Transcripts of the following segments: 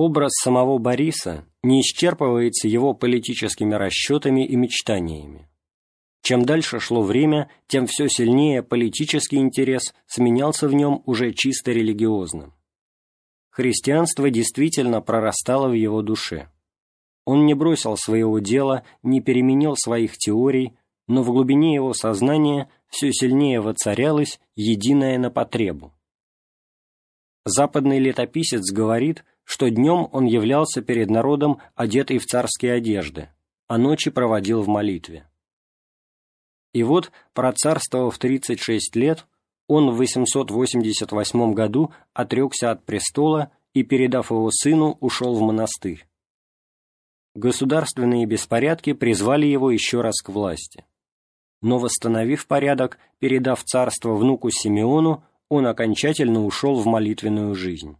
Образ самого Бориса не исчерпывается его политическими расчетами и мечтаниями. Чем дальше шло время, тем все сильнее политический интерес сменялся в нем уже чисто религиозным. Христианство действительно прорастало в его душе. Он не бросил своего дела, не переменил своих теорий, но в глубине его сознания все сильнее воцарялось единое на потребу. Западный летописец говорит, что днем он являлся перед народом одетый в царские одежды, а ночи проводил в молитве. И вот, процарствовав 36 лет, он в 888 году отрекся от престола и, передав его сыну, ушел в монастырь. Государственные беспорядки призвали его еще раз к власти. Но, восстановив порядок, передав царство внуку Симеону, он окончательно ушел в молитвенную жизнь.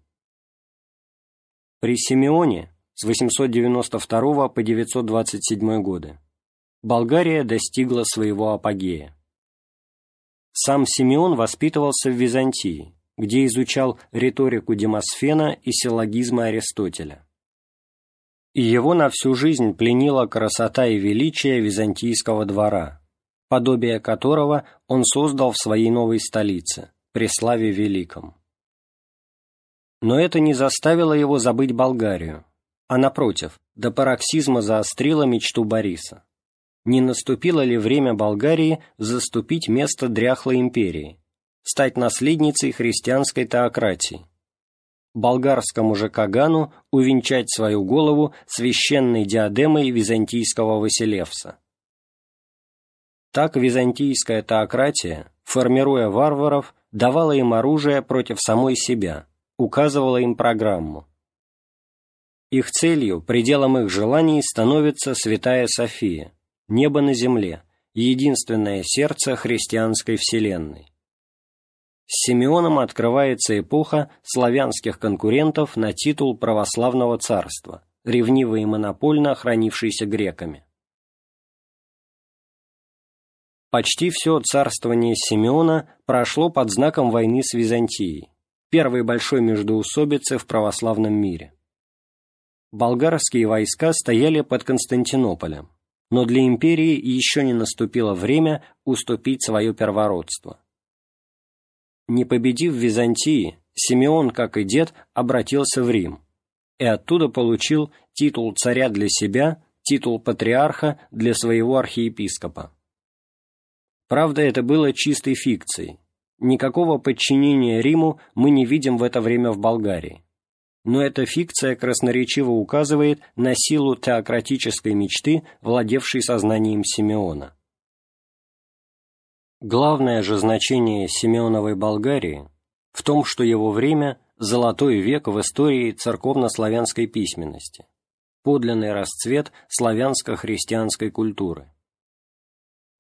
При Симеоне с 892 по 927 годы Болгария достигла своего апогея. Сам Симеон воспитывался в Византии, где изучал риторику Демосфена и силлогизмы Аристотеля. И его на всю жизнь пленила красота и величие византийского двора, подобие которого он создал в своей новой столице, Преславе Великом. Но это не заставило его забыть Болгарию, а напротив, до пароксизма заострило мечту Бориса. Не наступило ли время Болгарии заступить место дряхлой империи, стать наследницей христианской теократии? Болгарскому же Кагану увенчать свою голову священной диадемой византийского Василевса. Так византийская теократия, формируя варваров, давала им оружие против самой себя, указывала им программу. Их целью, пределом их желаний становится Святая София, небо на земле, единственное сердце христианской вселенной. С Симеоном открывается эпоха славянских конкурентов на титул православного царства, ревниво и монопольно охранившийся греками. Почти все царствование Симеона прошло под знаком войны с Византией, первой большой междоусобицы в православном мире. Болгарские войска стояли под Константинополем, но для империи еще не наступило время уступить свое первородство. Не победив Византии, Симеон, как и дед, обратился в Рим и оттуда получил титул царя для себя, титул патриарха для своего архиепископа. Правда, это было чистой фикцией. Никакого подчинения Риму мы не видим в это время в Болгарии. Но эта фикция красноречиво указывает на силу теократической мечты, владевшей сознанием Симеона. Главное же значение Симеоновой Болгарии в том, что его время – золотой век в истории церковно-славянской письменности, подлинный расцвет славянско-христианской культуры.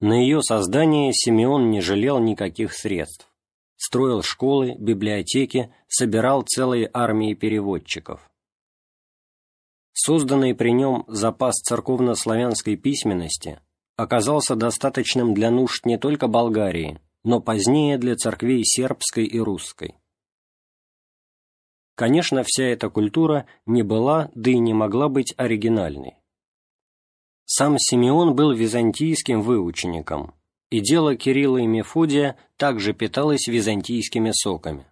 На ее создание Симеон не жалел никаких средств. Строил школы, библиотеки, собирал целые армии переводчиков. Созданный при нем запас церковно-славянской письменности оказался достаточным для нужд не только Болгарии, но позднее для церквей сербской и русской. Конечно, вся эта культура не была, да и не могла быть оригинальной. Сам Симеон был византийским выучеником, и дело Кирилла и Мефодия также питалось византийскими соками.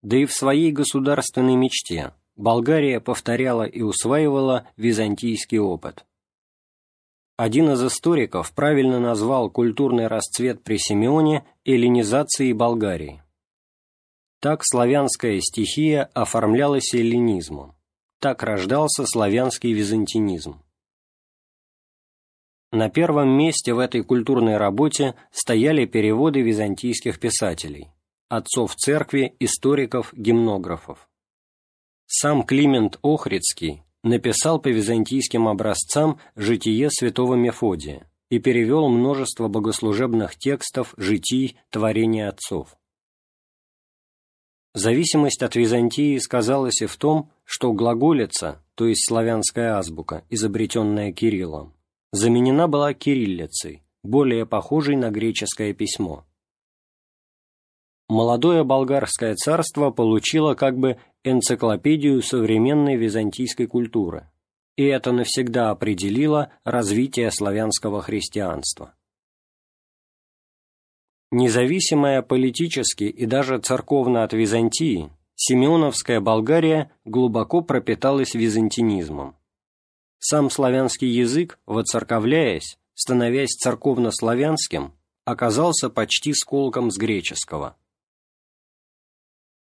Да и в своей государственной мечте Болгария повторяла и усваивала византийский опыт. Один из историков правильно назвал культурный расцвет при Симеоне эллинизацией Болгарии. Так славянская стихия оформлялась эллинизмом, так рождался славянский византинизм. На первом месте в этой культурной работе стояли переводы византийских писателей, отцов церкви, историков, гимнографов. Сам Климент Охридский написал по византийским образцам «Житие святого Мефодия» и перевел множество богослужебных текстов, житий, творений отцов. Зависимость от Византии сказалась и в том, что глаголица, то есть славянская азбука, изобретенная Кириллом, заменена была кириллицей, более похожей на греческое письмо. молодое болгарское царство получило как бы энциклопедию современной византийской культуры, и это навсегда определило развитие славянского христианства. Независимая политически и даже церковно от Византии, Симеоновская Болгария глубоко пропиталась византинизмом. Сам славянский язык, воцерковляясь, становясь церковно-славянским, оказался почти сколком с греческого.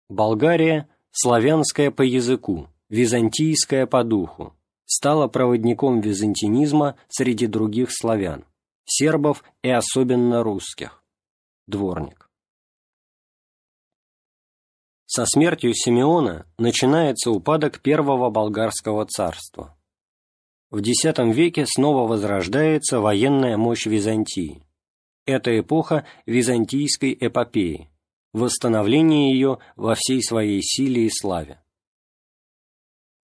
Болгария, славянская по языку, византийская по духу, стала проводником византинизма среди других славян, сербов и особенно русских дворник. Со смертью Симеона начинается упадок первого болгарского царства. В X веке снова возрождается военная мощь Византии. Это эпоха византийской эпопеи, восстановление ее во всей своей силе и славе.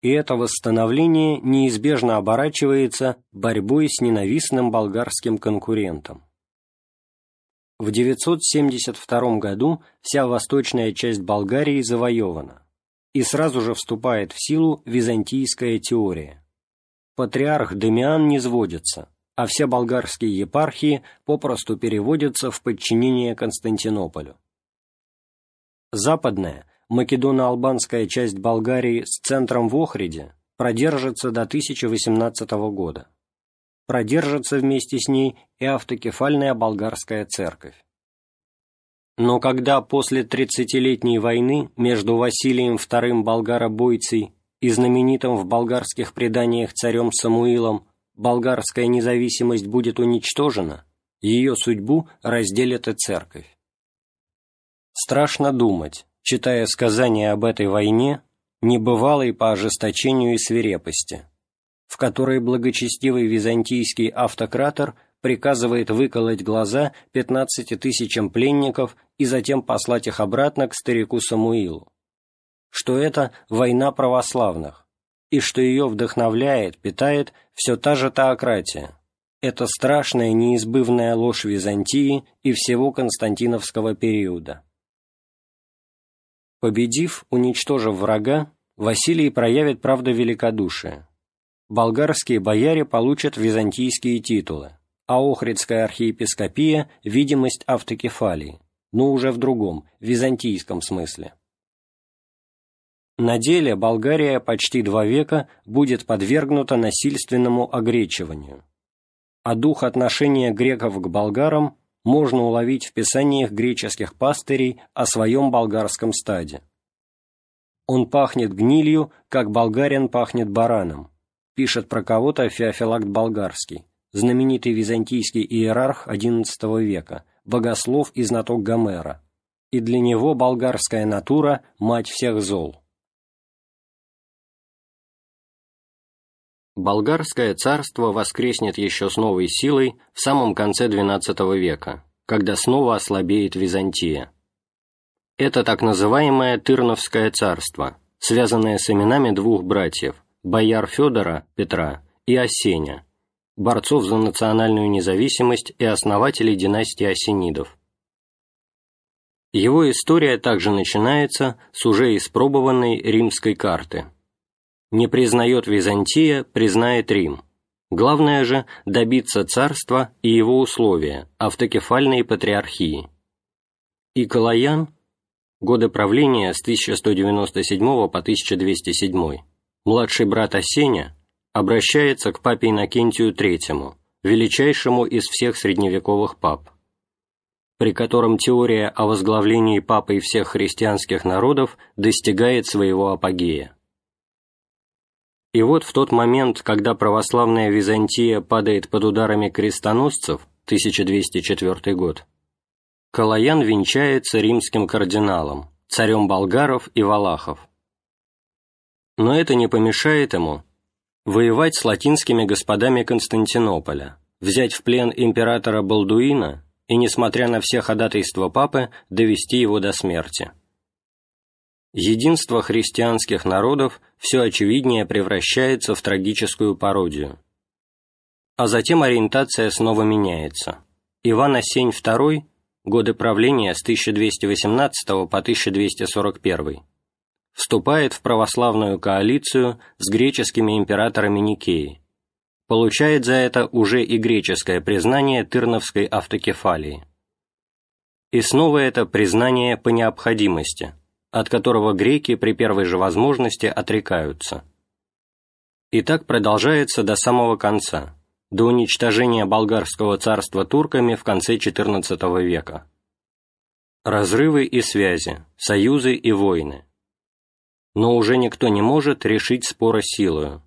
И это восстановление неизбежно оборачивается борьбой с ненавистным болгарским конкурентом. В 972 году вся восточная часть Болгарии завоевана, и сразу же вступает в силу византийская теория. Патриарх Демиан не сводится, а все болгарские епархии попросту переводятся в подчинение Константинополю. Западная, македоно-албанская часть Болгарии с центром в Охриде продержится до 1018 года продержится вместе с ней и автокефальная болгарская церковь. Но когда после тридцатилетней войны между Василием II Болгаробойцей и знаменитым в болгарских преданиях царем Самуилом болгарская независимость будет уничтожена, ее судьбу разделит и церковь. Страшно думать, читая сказания об этой войне, небывалой по ожесточению и свирепости, в которой благочестивый византийский автократор приказывает выколоть глаза 15 тысячам пленников и затем послать их обратно к старику Самуилу. Что это война православных, и что ее вдохновляет, питает все та же теократия. Это страшная неизбывная ложь Византии и всего Константиновского периода. Победив, уничтожив врага, Василий проявит правда великодушие болгарские бояре получат византийские титулы, а Охридская архиепископия – видимость автокефалии, но уже в другом, византийском смысле. На деле Болгария почти два века будет подвергнута насильственному огречиванию, а дух отношения греков к болгарам можно уловить в писаниях греческих пастырей о своем болгарском стаде. Он пахнет гнилью, как болгарин пахнет бараном, пишет про кого-то Феофилакт Болгарский, знаменитый византийский иерарх XI века, богослов и знаток Гомера, и для него болгарская натура – мать всех зол. Болгарское царство воскреснет еще с новой силой в самом конце XII века, когда снова ослабеет Византия. Это так называемое Тырновское царство, связанное с именами двух братьев – бояр Федора Петра и Осеня, борцов за национальную независимость и основателей династии Осенидов. Его история также начинается с уже испробованной римской карты. Не признает Византия, признает Рим. Главное же – добиться царства и его условия, автокефальной патриархии. И Калаян, годы правления с 1197 по 1207, младший брат Осеня обращается к папе Иннокентию III, величайшему из всех средневековых пап, при котором теория о возглавлении папой всех христианских народов достигает своего апогея. И вот в тот момент, когда православная Византия падает под ударами крестоносцев, 1204 год, Калаян венчается римским кардиналом, царем болгаров и валахов, но это не помешает ему воевать с латинскими господами Константинополя, взять в плен императора Балдуина и, несмотря на все ходатайства папы, довести его до смерти. Единство христианских народов все очевиднее превращается в трагическую пародию. А затем ориентация снова меняется. Иван Осень II, годы правления с 1218 по 1241, вступает в православную коалицию с греческими императорами Никеи, получает за это уже и греческое признание Тырновской автокефалии. И снова это признание по необходимости, от которого греки при первой же возможности отрекаются. И так продолжается до самого конца, до уничтожения болгарского царства турками в конце XIV века. Разрывы и связи, союзы и войны. Но уже никто не может решить спора силою.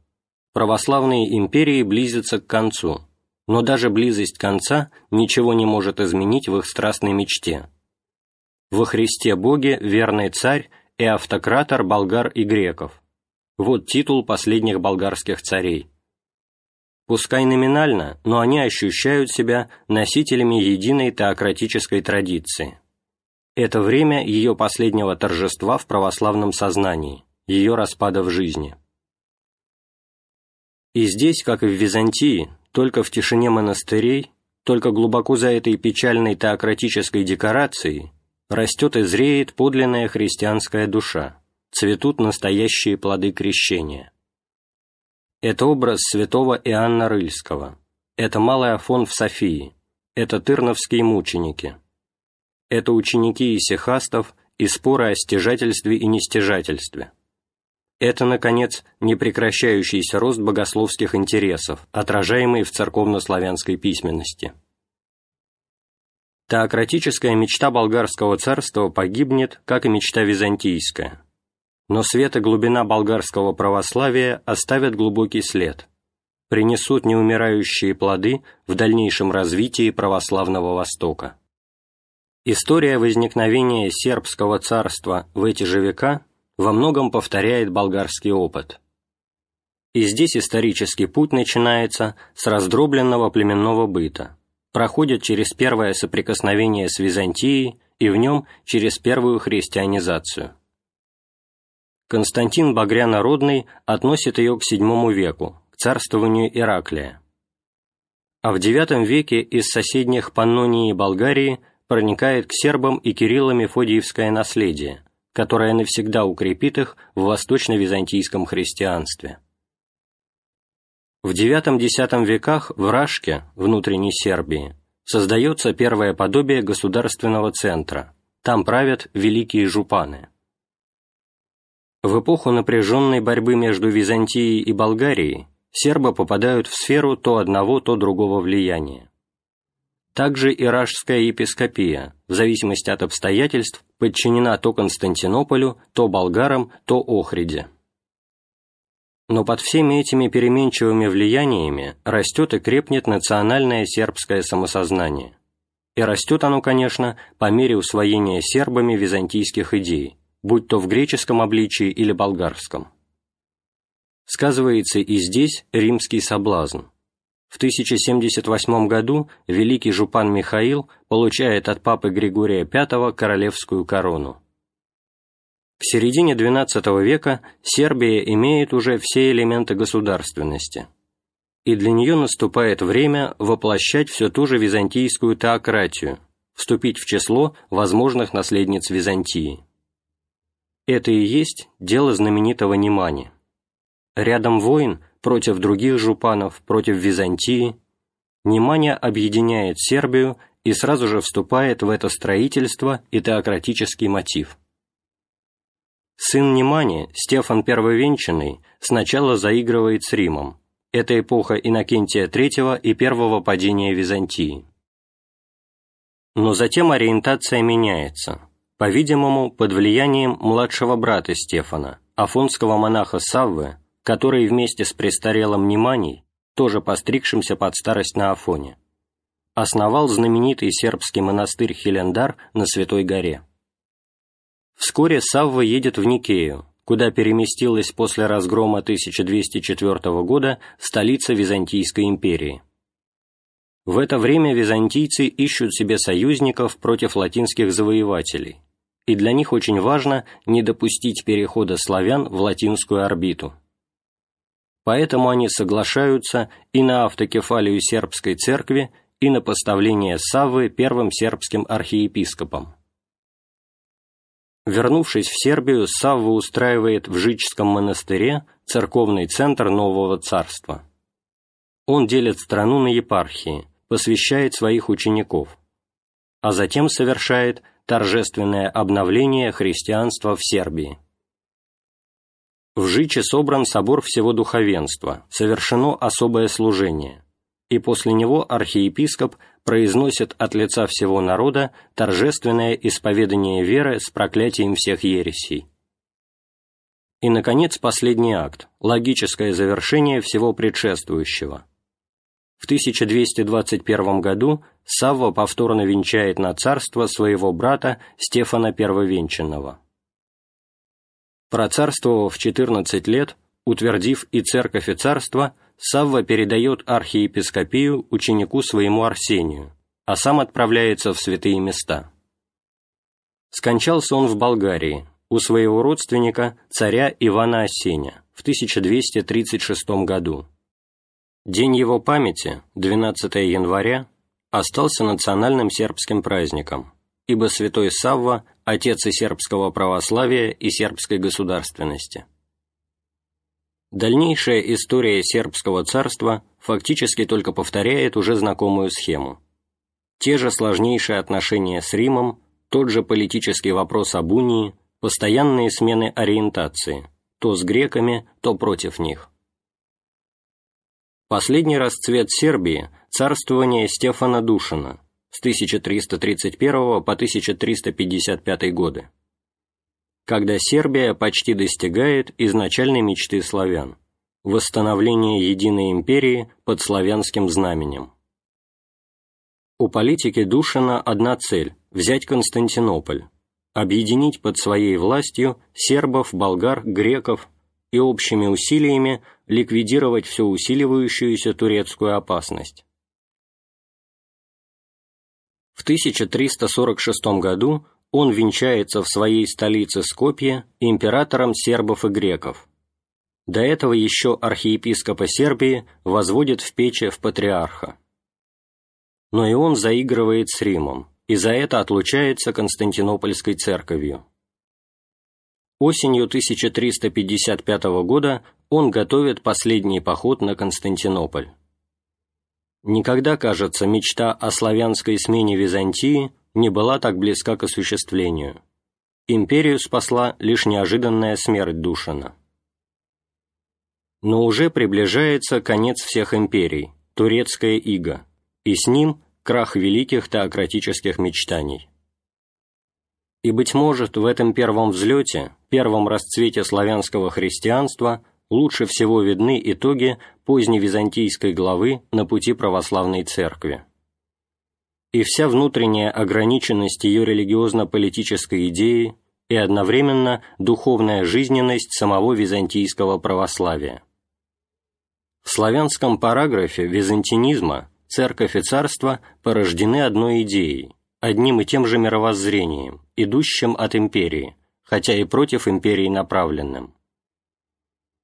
Православные империи близятся к концу, но даже близость конца ничего не может изменить в их страстной мечте. Во Христе Боге верный царь и автократор болгар и греков. Вот титул последних болгарских царей. Пускай номинально, но они ощущают себя носителями единой теократической традиции. Это время ее последнего торжества в православном сознании, ее распада в жизни. И здесь, как и в Византии, только в тишине монастырей, только глубоко за этой печальной теократической декорацией растет и зреет подлинная христианская душа, цветут настоящие плоды крещения. Это образ святого Иоанна Рыльского, это Малый Афон в Софии, это Тырновские мученики, это ученики исихастов и споры о стяжательстве и нестяжательстве. Это, наконец, непрекращающийся рост богословских интересов, отражаемый в церковнославянской письменности. Теократическая мечта болгарского царства погибнет, как и мечта византийская но свет и глубина болгарского православия оставят глубокий след, принесут неумирающие плоды в дальнейшем развитии православного Востока. История возникновения сербского царства в эти же века во многом повторяет болгарский опыт. И здесь исторический путь начинается с раздробленного племенного быта, проходит через первое соприкосновение с Византией и в нем через первую христианизацию. Константин Багрянародный относит ее к VII веку, к царствованию Ираклия. А в IX веке из соседних Паннонии и Болгарии проникает к сербам и Кирилло-Мефодиевское наследие, которое навсегда укрепит их в восточно-византийском христианстве. В IX-X веках в Рашке, внутренней Сербии, создается первое подобие государственного центра, там правят великие жупаны – в эпоху напряженной борьбы между Византией и Болгарией сербы попадают в сферу то одного, то другого влияния. Также иражская епископия, в зависимости от обстоятельств, подчинена то Константинополю, то болгарам, то Охриде. Но под всеми этими переменчивыми влияниями растет и крепнет национальное сербское самосознание. И растет оно, конечно, по мере усвоения сербами византийских идей – будь то в греческом обличии или болгарском. Сказывается и здесь римский соблазн. В 1078 году великий жупан Михаил получает от папы Григория V королевскую корону. К середине XII века Сербия имеет уже все элементы государственности, и для нее наступает время воплощать все ту же византийскую теократию, вступить в число возможных наследниц Византии. Это и есть дело знаменитого Немани. Рядом войн против других жупанов, против Византии, Немания объединяет Сербию и сразу же вступает в это строительство и теократический мотив. Сын Немани, Стефан Первовенчанный, сначала заигрывает с Римом. Это эпоха Иннокентия III и первого падения Византии. Но затем ориентация меняется – по-видимому, под влиянием младшего брата Стефана, афонского монаха Саввы, который вместе с престарелым Неманей, тоже постригшимся под старость на Афоне, основал знаменитый сербский монастырь Хелендар на Святой горе. Вскоре Савва едет в Никею, куда переместилась после разгрома 1204 года столица Византийской империи. В это время византийцы ищут себе союзников против латинских завоевателей, и для них очень важно не допустить перехода славян в латинскую орбиту. Поэтому они соглашаются и на автокефалию сербской церкви, и на поставление Саввы первым сербским архиепископом. Вернувшись в Сербию, Савва устраивает в Жичском монастыре церковный центр нового царства. Он делит страну на епархии, посвящает своих учеников, а затем совершает торжественное обновление христианства в Сербии. В Жиче собран собор всего духовенства, совершено особое служение, и после него архиепископ произносит от лица всего народа торжественное исповедание веры с проклятием всех ересей. И, наконец, последний акт, логическое завершение всего предшествующего. В 1221 году Савва повторно венчает на царство своего брата Стефана Первовенчанного. Процарствовав 14 лет, утвердив и церковь и царство, Савва передает архиепископию ученику своему Арсению, а сам отправляется в святые места. Скончался он в Болгарии, у своего родственника, царя Ивана Осеня, в 1236 году. День его памяти, 12 января, остался национальным сербским праздником, ибо святой Савва отец и сербского православия и сербской государственности. Дальнейшая история сербского царства фактически только повторяет уже знакомую схему. Те же сложнейшие отношения с Римом, тот же политический вопрос об унии, постоянные смены ориентации, то с греками, то против них. Последний расцвет Сербии – царствование Стефана Душина, с 1331 по 1355 годы, когда Сербия почти достигает изначальной мечты славян – восстановления единой империи под славянским знаменем. У политики Душина одна цель – взять Константинополь, объединить под своей властью сербов, болгар, греков и общими усилиями ликвидировать всю усиливающуюся турецкую опасность. В 1346 году он венчается в своей столице Скопье императором сербов и греков. До этого еще архиепископа Сербии возводит в печи в патриарха. Но и он заигрывает с Римом, и за это отлучается Константинопольской церковью. Осенью 1355 года он готовит последний поход на Константинополь. Никогда, кажется, мечта о славянской смене Византии не была так близка к осуществлению. Империю спасла лишь неожиданная смерть Душана. Но уже приближается конец всех империй, турецкая ига, и с ним крах великих теократических мечтаний. И, быть может, в этом первом взлете, первом расцвете славянского христианства – лучше всего видны итоги поздней византийской главы на пути православной церкви. И вся внутренняя ограниченность ее религиозно-политической идеи и одновременно духовная жизненность самого византийского православия. В славянском параграфе византинизма церковь и царство порождены одной идеей, одним и тем же мировоззрением, идущим от империи, хотя и против империи направленным.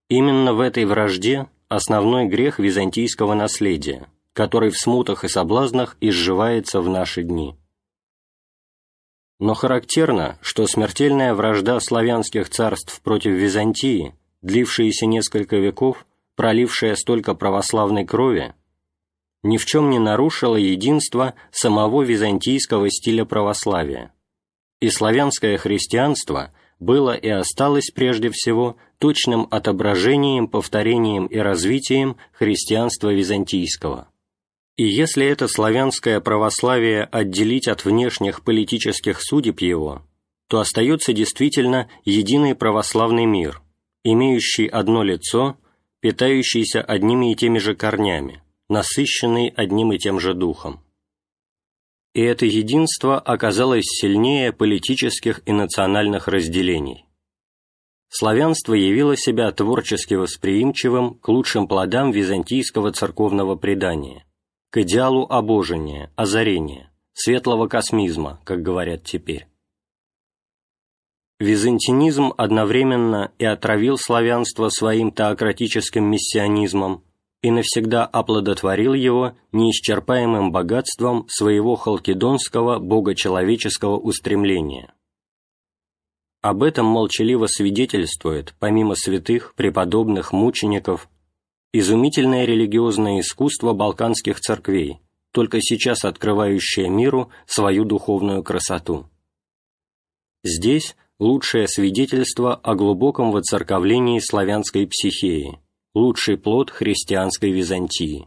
Именно в этой вражде основной грех византийского наследия, который в смутах и соблазнах изживается в наши дни. Но характерно, что смертельная вражда славянских царств против Византии, длившаяся несколько веков, пролившая столько православной крови, ни в чем не нарушила единство самого византийского стиля православия, и славянское христианство было и осталось прежде всего точным отображением, повторением и развитием христианства византийского. И если это славянское православие отделить от внешних политических судеб его, то остается действительно единый православный мир, имеющий одно лицо, питающийся одними и теми же корнями, насыщенный одним и тем же духом и это единство оказалось сильнее политических и национальных разделений. Славянство явило себя творчески восприимчивым к лучшим плодам византийского церковного предания, к идеалу обожения, озарения, светлого космизма, как говорят теперь. Византинизм одновременно и отравил славянство своим теократическим миссионизмом, и навсегда оплодотворил его неисчерпаемым богатством своего халкидонского богочеловеческого устремления. Об этом молчаливо свидетельствует, помимо святых, преподобных, мучеников, изумительное религиозное искусство балканских церквей, только сейчас открывающее миру свою духовную красоту. Здесь лучшее свидетельство о глубоком воцерковлении славянской психеи, лучший плод христианской Византии.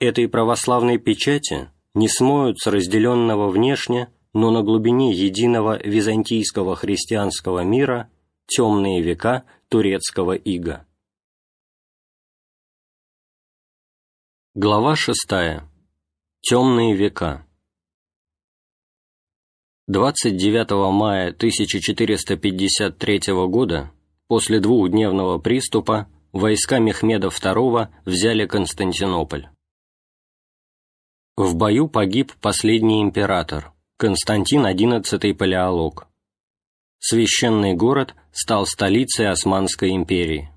Этой православной печати не смоют с разделенного внешне, но на глубине единого византийского христианского мира темные века турецкого ига. Глава шестая. Темные века. 29 мая 1453 года, после двухдневного приступа, войска Мехмеда II взяли Константинополь. В бою погиб последний император, Константин XI Палеолог. Священный город стал столицей Османской империи.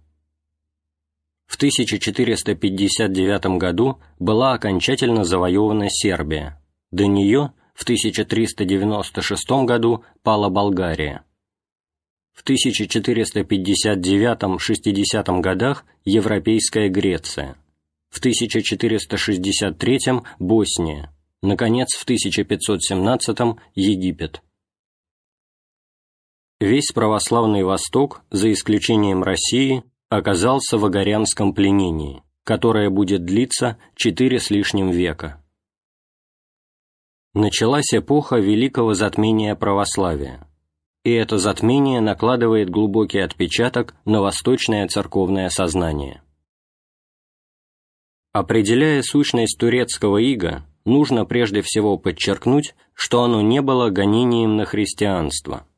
В 1459 году была окончательно завоевана Сербия. До нее в 1396 году пала Болгария. В 1459-60 годах Европейская Греция, в 1463 Босния, наконец в 1517 Египет. Весь православный Восток, за исключением России, оказался в Агарянском пленении, которое будет длиться четыре с лишним века. Началась эпоха великого затмения православия, и это затмение накладывает глубокий отпечаток на восточное церковное сознание. Определяя сущность турецкого ига, нужно прежде всего подчеркнуть, что оно не было гонением на христианство –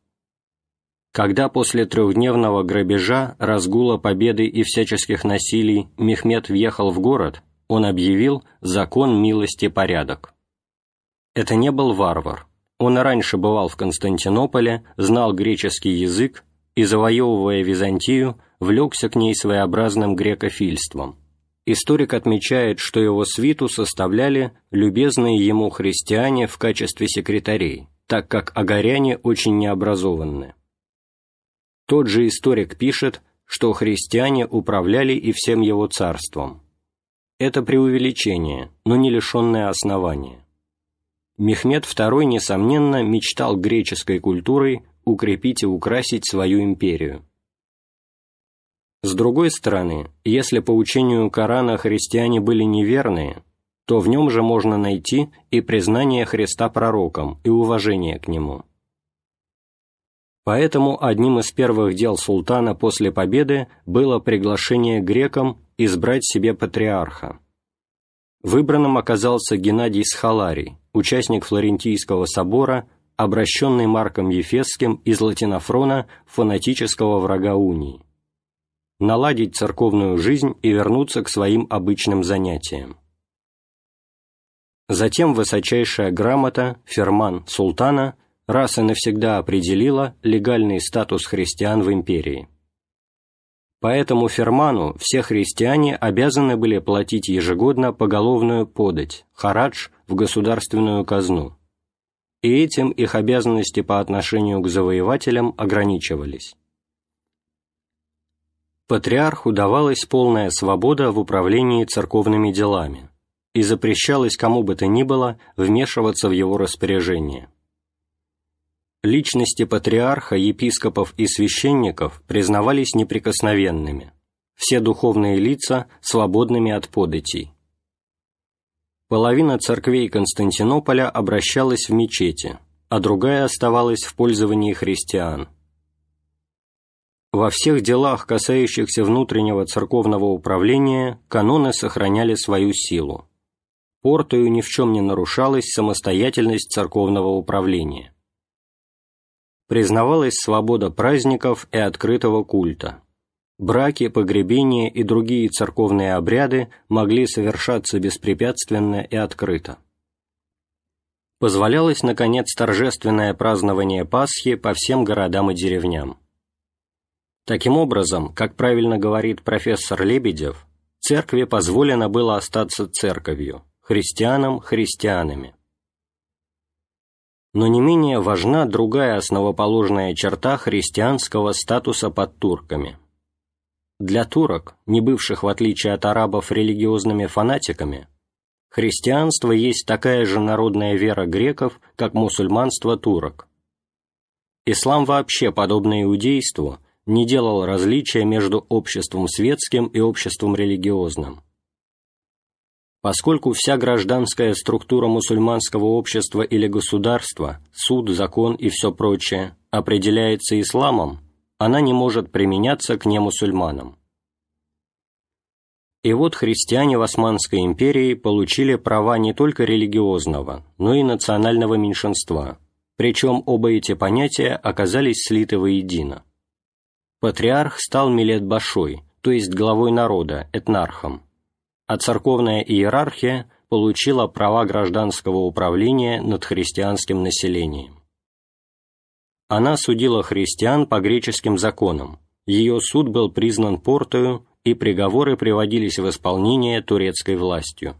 когда после трехдневного грабежа, разгула победы и всяческих насилий Мехмед въехал в город, он объявил закон милости порядок. Это не был варвар. Он раньше бывал в Константинополе, знал греческий язык и, завоевывая Византию, влекся к ней своеобразным грекофильством. Историк отмечает, что его свиту составляли любезные ему христиане в качестве секретарей, так как агаряне очень необразованны. Тот же историк пишет, что христиане управляли и всем его царством. Это преувеличение, но не лишенное основания. Мехмед II, несомненно, мечтал греческой культурой укрепить и украсить свою империю. С другой стороны, если по учению Корана христиане были неверные, то в нем же можно найти и признание Христа пророком, и уважение к нему. Поэтому одним из первых дел султана после победы было приглашение грекам избрать себе патриарха. Выбранным оказался Геннадий Схаларий, участник Флорентийского собора, обращенный Марком Ефесским из Латинофрона фанатического врага унии. Наладить церковную жизнь и вернуться к своим обычным занятиям. Затем высочайшая грамота, ферман султана – раз и навсегда определила легальный статус христиан в империи. По этому ферману все христиане обязаны были платить ежегодно поголовную подать, харадж, в государственную казну. И этим их обязанности по отношению к завоевателям ограничивались. Патриарху давалась полная свобода в управлении церковными делами и запрещалось кому бы то ни было вмешиваться в его распоряжение. Личности патриарха, епископов и священников признавались неприкосновенными, все духовные лица – свободными от податей. Половина церквей Константинополя обращалась в мечети, а другая оставалась в пользовании христиан. Во всех делах, касающихся внутреннего церковного управления, каноны сохраняли свою силу. Портою ни в чем не нарушалась самостоятельность церковного управления признавалась свобода праздников и открытого культа. Браки, погребения и другие церковные обряды могли совершаться беспрепятственно и открыто. Позволялось, наконец, торжественное празднование Пасхи по всем городам и деревням. Таким образом, как правильно говорит профессор Лебедев, церкви позволено было остаться церковью, христианам – христианами. Но не менее важна другая основоположная черта христианского статуса под турками. Для турок, не бывших в отличие от арабов религиозными фанатиками, христианство есть такая же народная вера греков, как мусульманство турок. Ислам вообще, подобно иудейству, не делал различия между обществом светским и обществом религиозным. Поскольку вся гражданская структура мусульманского общества или государства, суд, закон и все прочее, определяется исламом, она не может применяться к немусульманам. И вот христиане в Османской империи получили права не только религиозного, но и национального меньшинства, причем оба эти понятия оказались слиты воедино. Патриарх стал Милет Башой, то есть главой народа, этнархом, а церковная иерархия получила права гражданского управления над христианским населением. Она судила христиан по греческим законам, ее суд был признан портою, и приговоры приводились в исполнение турецкой властью.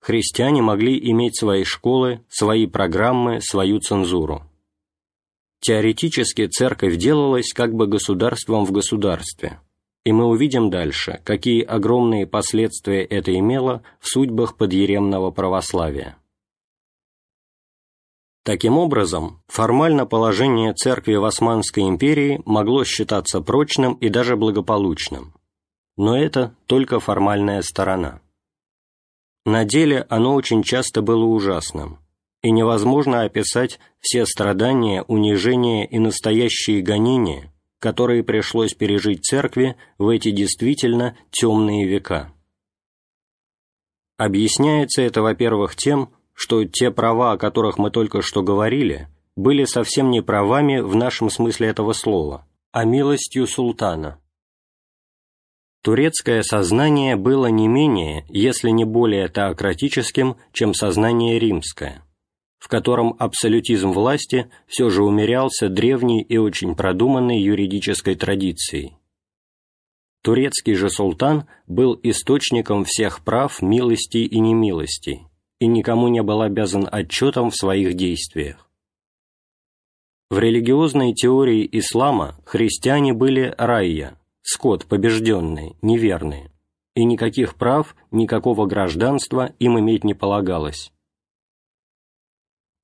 Христиане могли иметь свои школы, свои программы, свою цензуру. Теоретически церковь делалась как бы государством в государстве – и мы увидим дальше, какие огромные последствия это имело в судьбах подъеремного православия. Таким образом, формально положение церкви в Османской империи могло считаться прочным и даже благополучным, но это только формальная сторона. На деле оно очень часто было ужасным, и невозможно описать все страдания, унижения и настоящие гонения, которые пришлось пережить церкви в эти действительно темные века. Объясняется это, во-первых, тем, что те права, о которых мы только что говорили, были совсем не правами в нашем смысле этого слова, а милостью султана. Турецкое сознание было не менее, если не более теократическим, чем сознание римское – в котором абсолютизм власти все же умерялся древней и очень продуманной юридической традицией. Турецкий же султан был источником всех прав, милостей и немилостей, и никому не был обязан отчетом в своих действиях. В религиозной теории ислама христиане были райя, скот побежденные, неверные, и никаких прав, никакого гражданства им иметь не полагалось.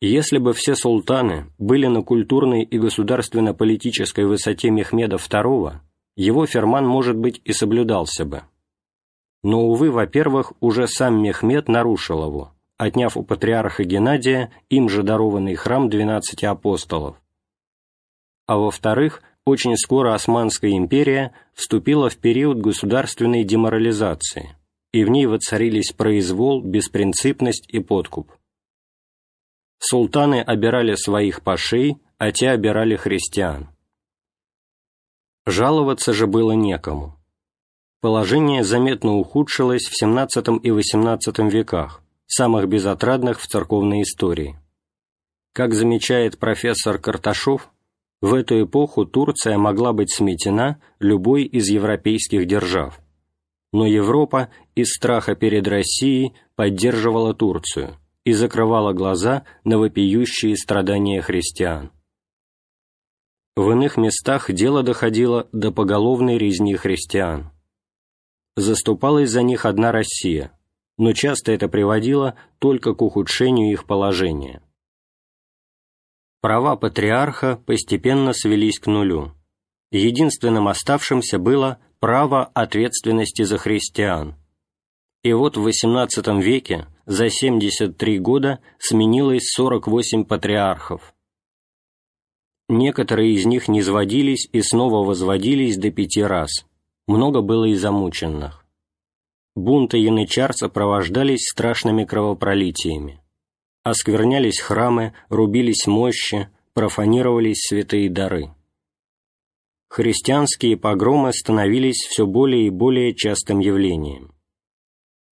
Если бы все султаны были на культурной и государственно-политической высоте Мехмеда II, его ферман, может быть, и соблюдался бы. Но, увы, во-первых, уже сам Мехмед нарушил его, отняв у патриарха Геннадия им же дарованный храм двенадцати апостолов. А во-вторых, очень скоро Османская империя вступила в период государственной деморализации, и в ней воцарились произвол, беспринципность и подкуп. Султаны обирали своих пашей, а те обирали христиан. Жаловаться же было некому. Положение заметно ухудшилось в XVII и XVIII веках, самых безотрадных в церковной истории. Как замечает профессор Карташов, в эту эпоху Турция могла быть сметена любой из европейских держав. Но Европа из страха перед Россией поддерживала Турцию – и закрывала глаза на вопиющие страдания христиан. В иных местах дело доходило до поголовной резни христиан. Заступалась за них одна Россия, но часто это приводило только к ухудшению их положения. Права патриарха постепенно свелись к нулю. Единственным оставшимся было право ответственности за христиан. И вот в XVIII веке за 73 года сменилось 48 патриархов. Некоторые из них низводились и снова возводились до пяти раз. Много было и замученных. Бунты янычар сопровождались страшными кровопролитиями. Осквернялись храмы, рубились мощи, профанировались святые дары. Христианские погромы становились все более и более частым явлением.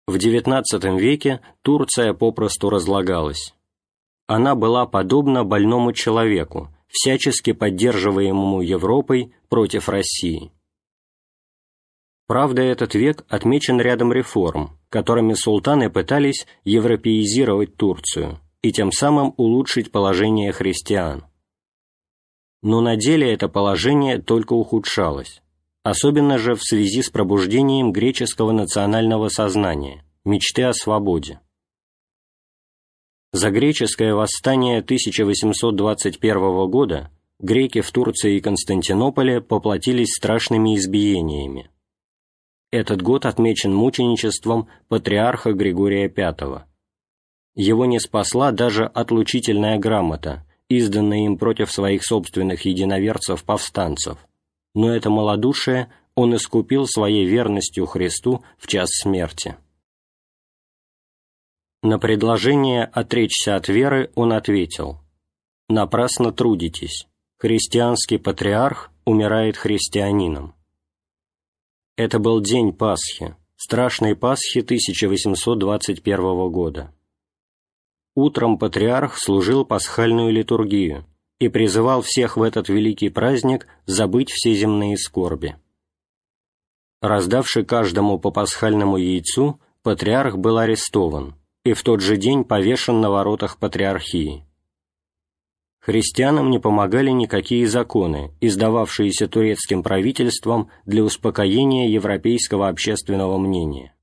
В XIX веке Турция попросту разлагалась. Она была подобна больному человеку, всячески поддерживаемому Европой против России. Правда, этот век отмечен рядом реформ, которыми султаны пытались европеизировать Турцию и тем самым улучшить положение христиан. Но на деле это положение только ухудшалось, особенно же в связи с пробуждением греческого национального сознания, мечты о свободе. За греческое восстание 1821 года греки в Турции и Константинополе поплатились страшными избиениями. Этот год отмечен мученичеством патриарха Григория V. Его не спасла даже отлучительная грамота, изданная им против своих собственных единоверцев-повстанцев, но это малодушие он искупил своей верностью Христу в час смерти. На предложение отречься от веры он ответил «Напрасно трудитесь, христианский патриарх умирает христианином». Это был день Пасхи, страшной Пасхи 1821 года. Утром патриарх служил пасхальную литургию и призывал всех в этот великий праздник забыть все земные скорби. Раздавши каждому по пасхальному яйцу, патриарх был арестован – и в тот же день повешен на воротах Патриархии. Христианам не помогали никакие законы, издававшиеся турецким правительством для успокоения европейского общественного мнения.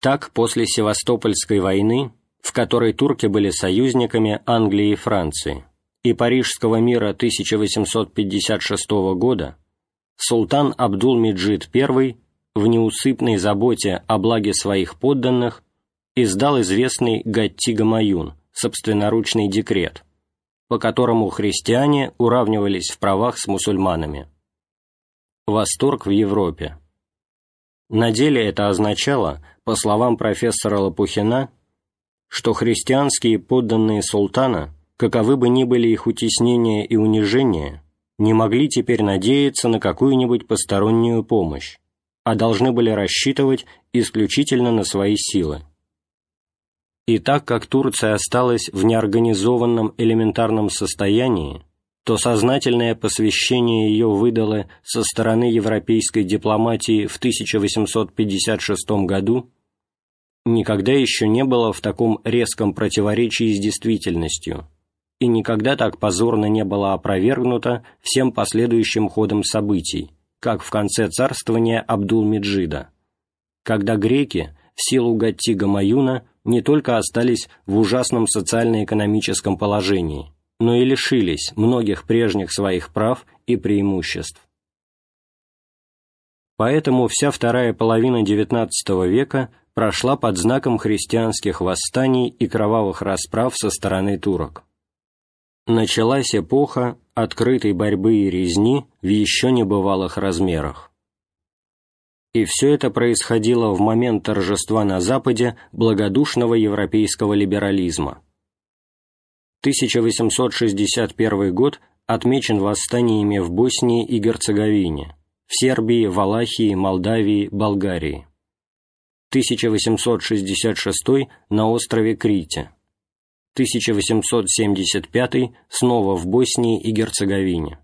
Так, после Севастопольской войны, в которой турки были союзниками Англии и Франции, и Парижского мира 1856 года, султан Абдул-Меджид I в неусыпной заботе о благе своих подданных издал известный Гатти Гамаюн, собственноручный декрет, по которому христиане уравнивались в правах с мусульманами. Восторг в Европе. На деле это означало, по словам профессора Лопухина, что христианские подданные султана, каковы бы ни были их утеснения и унижения, не могли теперь надеяться на какую-нибудь постороннюю помощь, а должны были рассчитывать исключительно на свои силы. И так как Турция осталась в неорганизованном элементарном состоянии, то сознательное посвящение ее выдало со стороны европейской дипломатии в 1856 году никогда еще не было в таком резком противоречии с действительностью и никогда так позорно не было опровергнуто всем последующим ходом событий, как в конце царствования Абдул-Меджида, когда греки в силу Гаттига Маюна не только остались в ужасном социально-экономическом положении, но и лишились многих прежних своих прав и преимуществ. Поэтому вся вторая половина XIX века прошла под знаком христианских восстаний и кровавых расправ со стороны турок. Началась эпоха открытой борьбы и резни в еще небывалых размерах. И все это происходило в момент торжества на Западе благодушного европейского либерализма. 1861 год отмечен восстаниями в Боснии и Герцеговине, в Сербии, Валахии, Молдавии, Болгарии. 1866 на острове Крите. 1875 снова в Боснии и Герцеговине.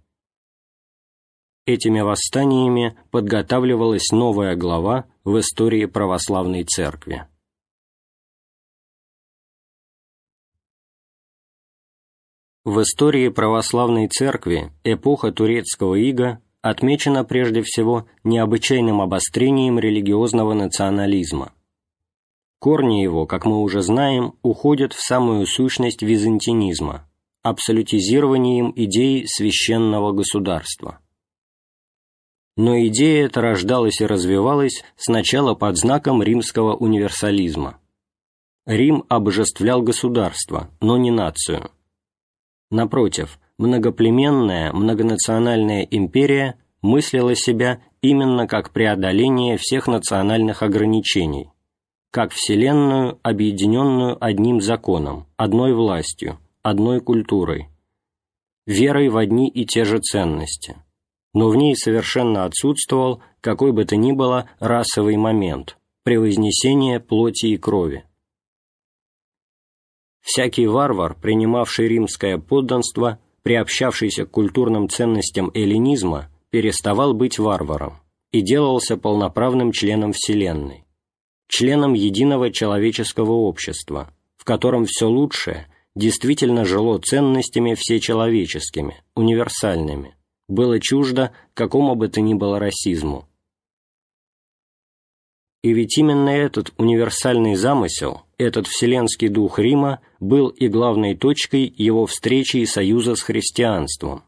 Этими восстаниями подготавливалась новая глава в истории православной церкви. В истории православной церкви эпоха турецкого ига отмечена прежде всего необычайным обострением религиозного национализма, Корни его, как мы уже знаем, уходят в самую сущность византинизма, абсолютизированием идеи священного государства. Но идея эта рождалась и развивалась сначала под знаком римского универсализма. Рим обожествлял государство, но не нацию. Напротив, многоплеменная, многонациональная империя мыслила себя именно как преодоление всех национальных ограничений – как Вселенную, объединенную одним законом, одной властью, одной культурой, верой в одни и те же ценности, но в ней совершенно отсутствовал какой бы то ни было расовый момент, превознесение плоти и крови. Всякий варвар, принимавший римское подданство, приобщавшийся к культурным ценностям эллинизма, переставал быть варваром и делался полноправным членом Вселенной, членом единого человеческого общества, в котором все лучшее действительно жило ценностями всечеловеческими, универсальными, было чуждо какому бы то ни было расизму. И ведь именно этот универсальный замысел, этот вселенский дух Рима был и главной точкой его встречи и союза с христианством,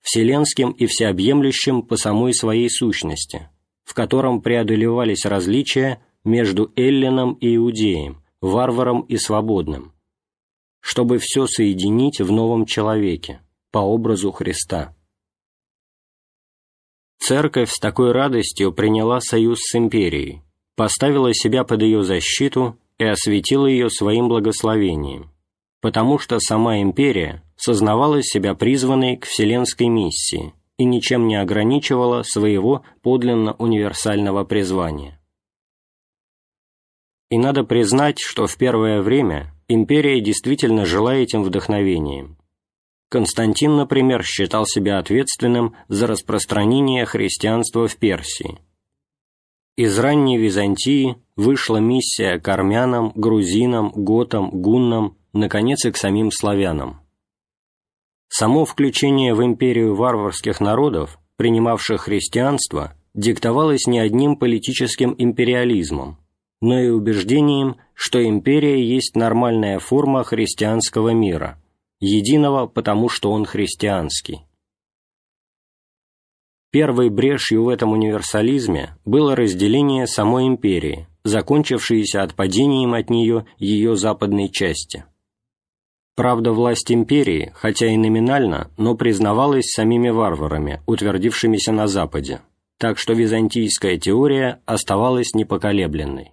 вселенским и всеобъемлющим по самой своей сущности, в котором преодолевались различия между эллином и иудеем, варваром и свободным, чтобы все соединить в новом человеке, по образу Христа. Церковь с такой радостью приняла союз с империей, поставила себя под ее защиту и осветила ее своим благословением, потому что сама империя сознавала себя призванной к вселенской миссии и ничем не ограничивала своего подлинно универсального призвания. И надо признать, что в первое время империя действительно жила этим вдохновением. Константин, например, считал себя ответственным за распространение христианства в Персии – из ранней Византии вышла миссия к армянам, грузинам, готам, гуннам, наконец и к самим славянам. Само включение в империю варварских народов, принимавших христианство, диктовалось не одним политическим империализмом, но и убеждением, что империя есть нормальная форма христианского мира, единого потому, что он христианский. Первой брешью в этом универсализме было разделение самой империи, закончившееся отпадением от нее ее западной части. Правда, власть империи, хотя и номинально, но признавалась самими варварами, утвердившимися на Западе, так что византийская теория оставалась непоколебленной.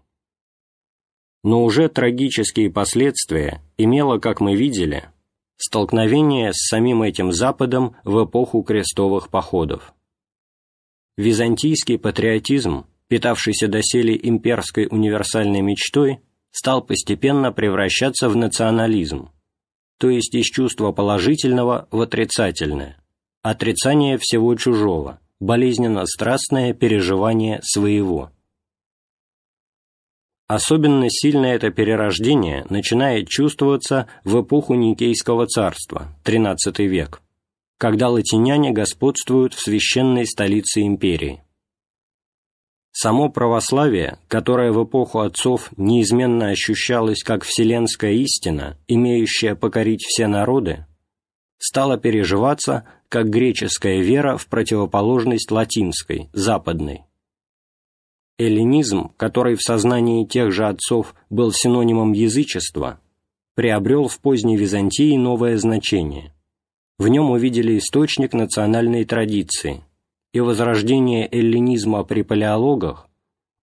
Но уже трагические последствия имело, как мы видели, столкновение с самим этим Западом в эпоху крестовых походов. Византийский патриотизм, питавшийся доселе имперской универсальной мечтой, стал постепенно превращаться в национализм, то есть из чувства положительного в отрицательное, отрицание всего чужого, болезненно-страстное переживание своего. Особенно сильно это перерождение начинает чувствоваться в эпоху Никейского царства, XIII век когда латиняне господствуют в священной столице империи. Само православие, которое в эпоху отцов неизменно ощущалось как вселенская истина, имеющая покорить все народы, стало переживаться как греческая вера в противоположность латинской, западной. Эллинизм, который в сознании тех же отцов был синонимом язычества, приобрел в поздней Византии новое значение – в нем увидели источник национальной традиции, и возрождение эллинизма при палеологах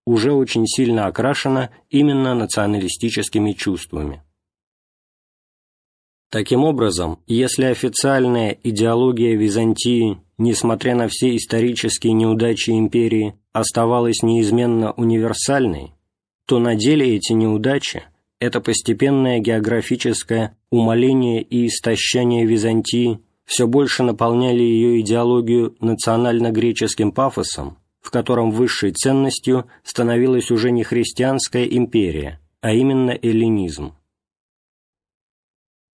уже очень сильно окрашено именно националистическими чувствами. Таким образом, если официальная идеология Византии, несмотря на все исторические неудачи империи, оставалась неизменно универсальной, то на деле эти неудачи – это постепенное географическое умаление и истощение Византии все больше наполняли ее идеологию национально-греческим пафосом, в котором высшей ценностью становилась уже не христианская империя, а именно эллинизм.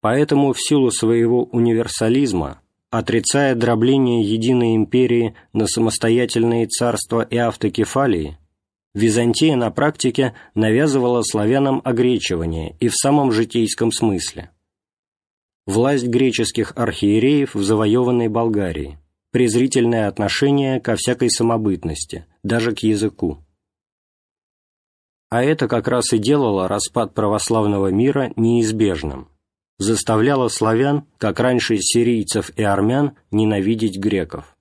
Поэтому в силу своего универсализма, отрицая дробление единой империи на самостоятельные царства и автокефалии, Византия на практике навязывала славянам огречивание и в самом житейском смысле – власть греческих архиереев в завоеванной Болгарии, презрительное отношение ко всякой самобытности, даже к языку. А это как раз и делало распад православного мира неизбежным, заставляло славян, как раньше сирийцев и армян, ненавидеть греков.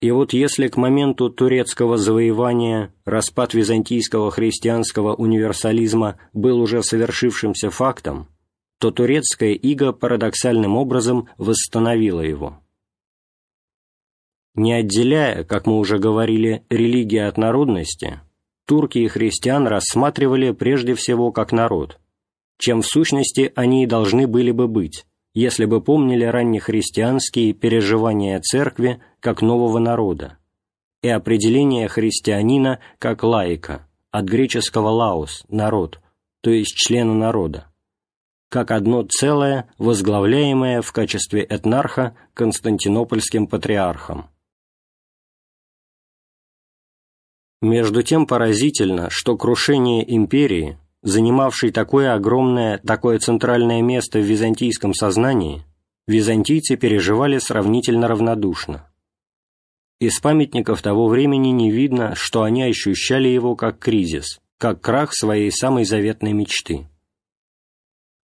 И вот если к моменту турецкого завоевания распад византийского христианского универсализма был уже совершившимся фактом, то турецкая ига парадоксальным образом восстановила его. Не отделяя, как мы уже говорили, религии от народности, турки и христиан рассматривали прежде всего как народ, чем в сущности они и должны были бы быть, если бы помнили раннехристианские переживания церкви как нового народа, и определение христианина как лаика, от греческого «лаос» – народ, то есть члена народа, как одно целое, возглавляемое в качестве этнарха Константинопольским патриархом. Между тем поразительно, что крушение империи, занимавшей такое огромное, такое центральное место в византийском сознании, византийцы переживали сравнительно равнодушно. Из памятников того времени не видно, что они ощущали его как кризис, как крах своей самой заветной мечты.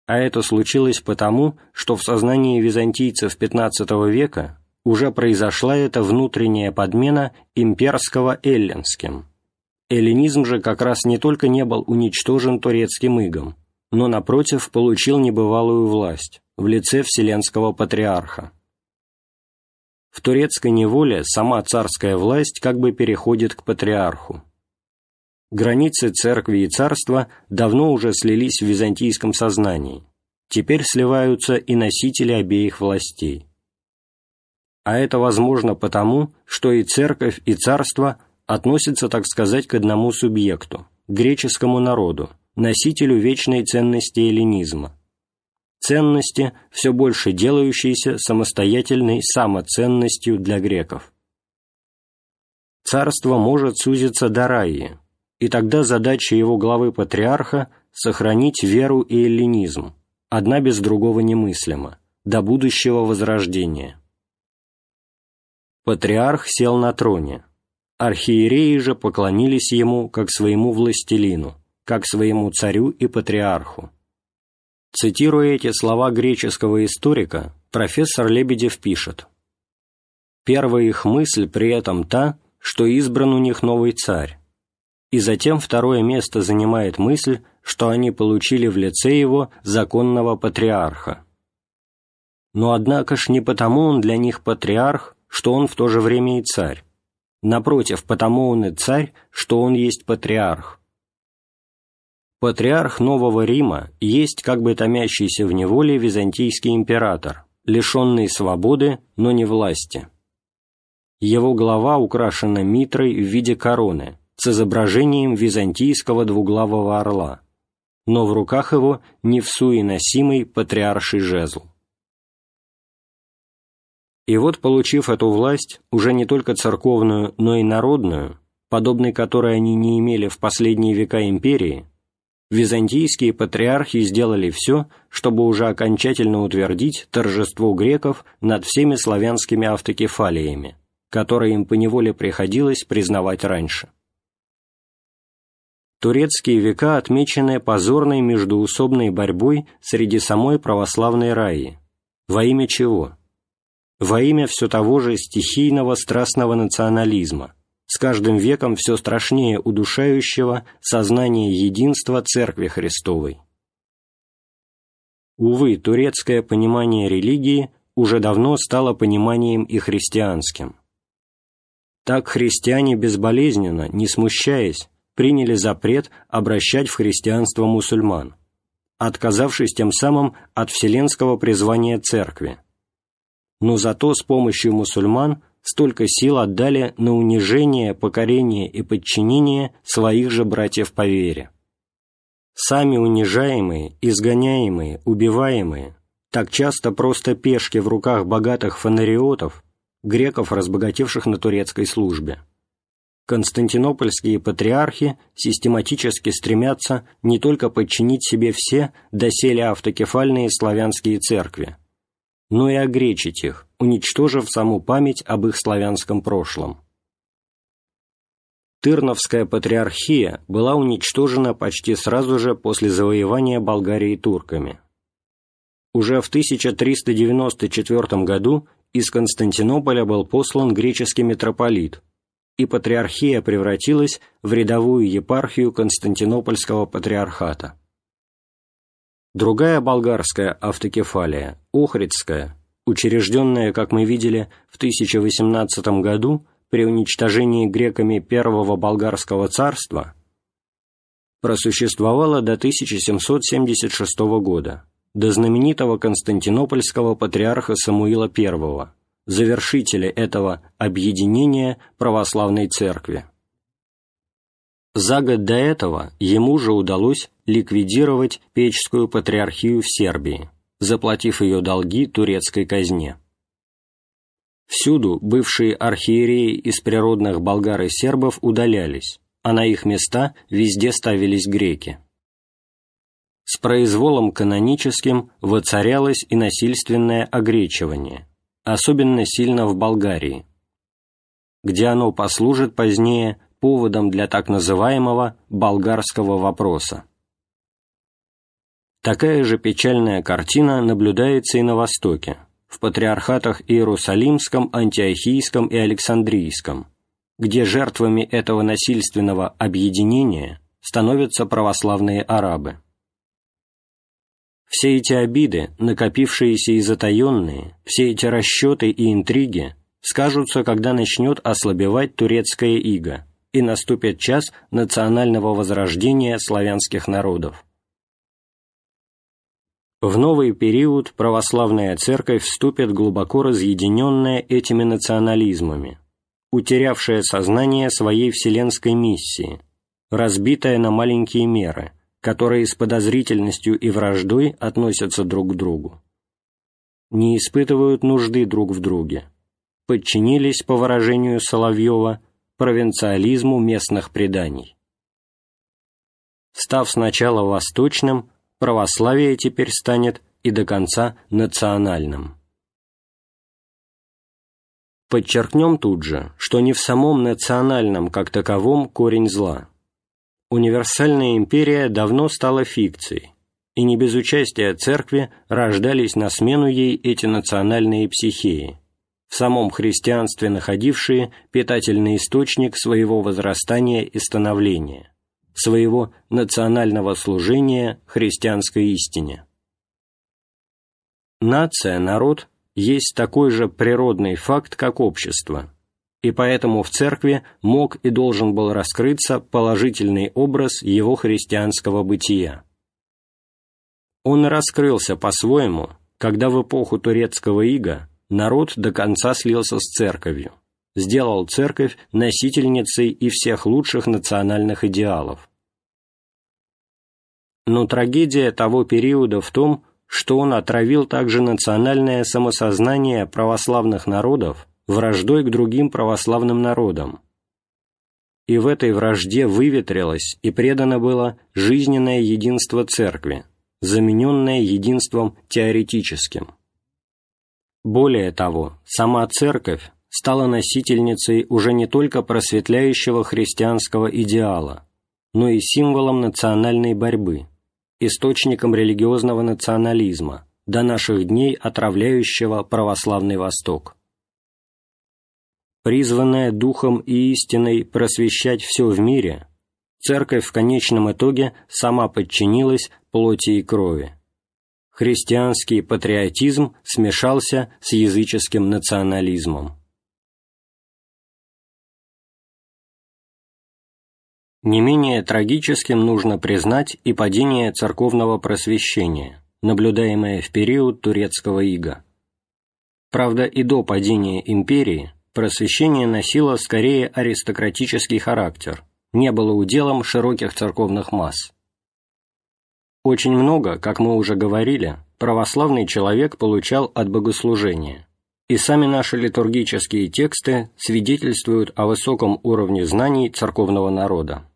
А это случилось потому, что в сознании византийцев XV века уже произошла эта внутренняя подмена имперского эллинским. Эллинизм же как раз не только не был уничтожен турецким игом, но, напротив, получил небывалую власть в лице Вселенского Патриарха. В турецкой неволе сама царская власть как бы переходит к патриарху. Границы церкви и царства давно уже слились в византийском сознании, теперь сливаются и носители обеих властей. А это возможно потому, что и церковь, и царство относятся, так сказать, к одному субъекту, греческому народу, носителю вечной ценности эллинизма, ценности, все больше делающейся самостоятельной самоценностью для греков. Царство может сузиться до Раи, и тогда задача его главы патриарха – сохранить веру и эллинизм, одна без другого немыслима, до будущего возрождения. Патриарх сел на троне, архиереи же поклонились ему как своему властелину, как своему царю и патриарху. Цитируя эти слова греческого историка, профессор Лебедев пишет «Первая их мысль при этом та, что избран у них новый царь, и затем второе место занимает мысль, что они получили в лице его законного патриарха. Но однако ж не потому он для них патриарх, что он в то же время и царь. Напротив, потому он и царь, что он есть патриарх. Патриарх Нового Рима есть как бы томящийся в неволе византийский император, лишенный свободы, но не власти. Его голова украшена митрой в виде короны с изображением византийского двуглавого орла, но в руках его не всуеносимый патриарший жезл. И вот, получив эту власть, уже не только церковную, но и народную, подобной которой они не имели в последние века империи, византийские патриархи сделали все, чтобы уже окончательно утвердить торжество греков над всеми славянскими автокефалиями, которые им поневоле приходилось признавать раньше. Турецкие века отмечены позорной междуусобной борьбой среди самой православной раи. Во имя чего? Во имя все того же стихийного страстного национализма – с каждым веком все страшнее удушающего сознания единства Церкви Христовой. Увы, турецкое понимание религии уже давно стало пониманием и христианским. Так христиане безболезненно, не смущаясь, приняли запрет обращать в христианство мусульман, отказавшись тем самым от вселенского призвания церкви. Но зато с помощью мусульман столько сил отдали на унижение, покорение и подчинение своих же братьев по вере. Сами унижаемые, изгоняемые, убиваемые, так часто просто пешки в руках богатых фонариотов, греков, разбогатевших на турецкой службе. Константинопольские патриархи систематически стремятся не только подчинить себе все доселе автокефальные славянские церкви, но и огречить их, уничтожив саму память об их славянском прошлом. Тырновская патриархия была уничтожена почти сразу же после завоевания Болгарии турками. Уже в 1394 году из Константинополя был послан греческий митрополит, и патриархия превратилась в рядовую епархию Константинопольского патриархата. Другая болгарская автокефалия, Охридская, учрежденная, как мы видели, в 1018 году при уничтожении греками Первого болгарского царства, просуществовала до 1776 года, до знаменитого константинопольского патриарха Самуила I, завершителя этого объединения православной церкви. За год до этого ему же удалось ликвидировать Печскую патриархию в Сербии, заплатив ее долги турецкой казне. Всюду бывшие архиереи из природных болгар и сербов удалялись, а на их места везде ставились греки. С произволом каноническим воцарялось и насильственное огречивание, особенно сильно в Болгарии, где оно послужит позднее поводом для так называемого «болгарского вопроса». Такая же печальная картина наблюдается и на Востоке, в патриархатах Иерусалимском, Антиохийском и Александрийском, где жертвами этого насильственного объединения становятся православные арабы. Все эти обиды, накопившиеся и затаенные, все эти расчеты и интриги скажутся, когда начнет ослабевать турецкая ига и наступит час национального возрождения славянских народов. В новый период православная церковь вступит глубоко разъединенная этими национализмами, утерявшая сознание своей вселенской миссии, разбитая на маленькие меры, которые с подозрительностью и враждой относятся друг к другу. Не испытывают нужды друг в друге, подчинились, по выражению Соловьева, провинциализму местных преданий. Став сначала восточным, православие теперь станет и до конца национальным. Подчеркнем тут же, что не в самом национальном как таковом корень зла. Универсальная империя давно стала фикцией, и не без участия церкви рождались на смену ей эти национальные психеи, в самом христианстве находившие питательный источник своего возрастания и становления своего национального служения христианской истине. Нация, народ, есть такой же природный факт, как общество, и поэтому в церкви мог и должен был раскрыться положительный образ его христианского бытия. Он раскрылся по-своему, когда в эпоху турецкого ига народ до конца слился с церковью сделал церковь носительницей и всех лучших национальных идеалов. Но трагедия того периода в том, что он отравил также национальное самосознание православных народов враждой к другим православным народам. И в этой вражде выветрилось и предано было жизненное единство церкви, замененное единством теоретическим. Более того, сама церковь стала носительницей уже не только просветляющего христианского идеала, но и символом национальной борьбы, источником религиозного национализма, до наших дней отравляющего православный Восток. Призванная Духом и истиной просвещать все в мире, Церковь в конечном итоге сама подчинилась плоти и крови. Христианский патриотизм смешался с языческим национализмом. Не менее трагическим нужно признать и падение церковного просвещения, наблюдаемое в период турецкого ига. Правда, и до падения империи просвещение носило скорее аристократический характер, не было уделом широких церковных масс. Очень много, как мы уже говорили, православный человек получал от богослужения, и сами наши литургические тексты свидетельствуют о высоком уровне знаний церковного народа.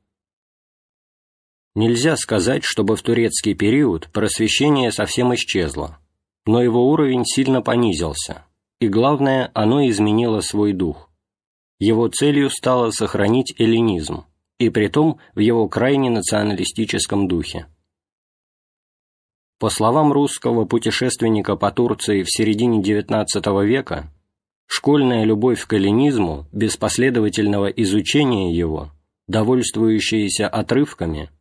Нельзя сказать, чтобы в турецкий период просвещение совсем исчезло, но его уровень сильно понизился, и главное, оно изменило свой дух. Его целью стало сохранить эллинизм, и притом в его крайне националистическом духе. По словам русского путешественника по Турции в середине XIX века, школьная любовь к эллинизму без последовательного изучения его, довольствующаяся отрывками –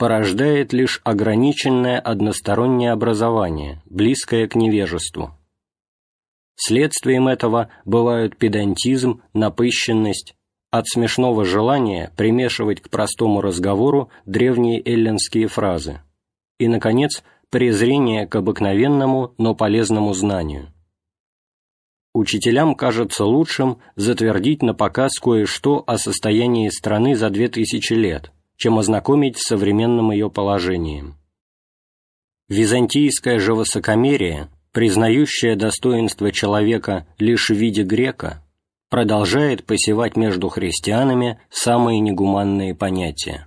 порождает лишь ограниченное одностороннее образование, близкое к невежеству. Следствием этого бывают педантизм, напыщенность, от смешного желания примешивать к простому разговору древние эллинские фразы и, наконец, презрение к обыкновенному, но полезному знанию. учителям кажется лучшим затвердить на показ кое-что о состоянии страны за две тысячи лет, чем ознакомить с современным ее положением. Византийское же высокомерие, признающее достоинство человека лишь в виде грека, продолжает посевать между христианами самые негуманные понятия.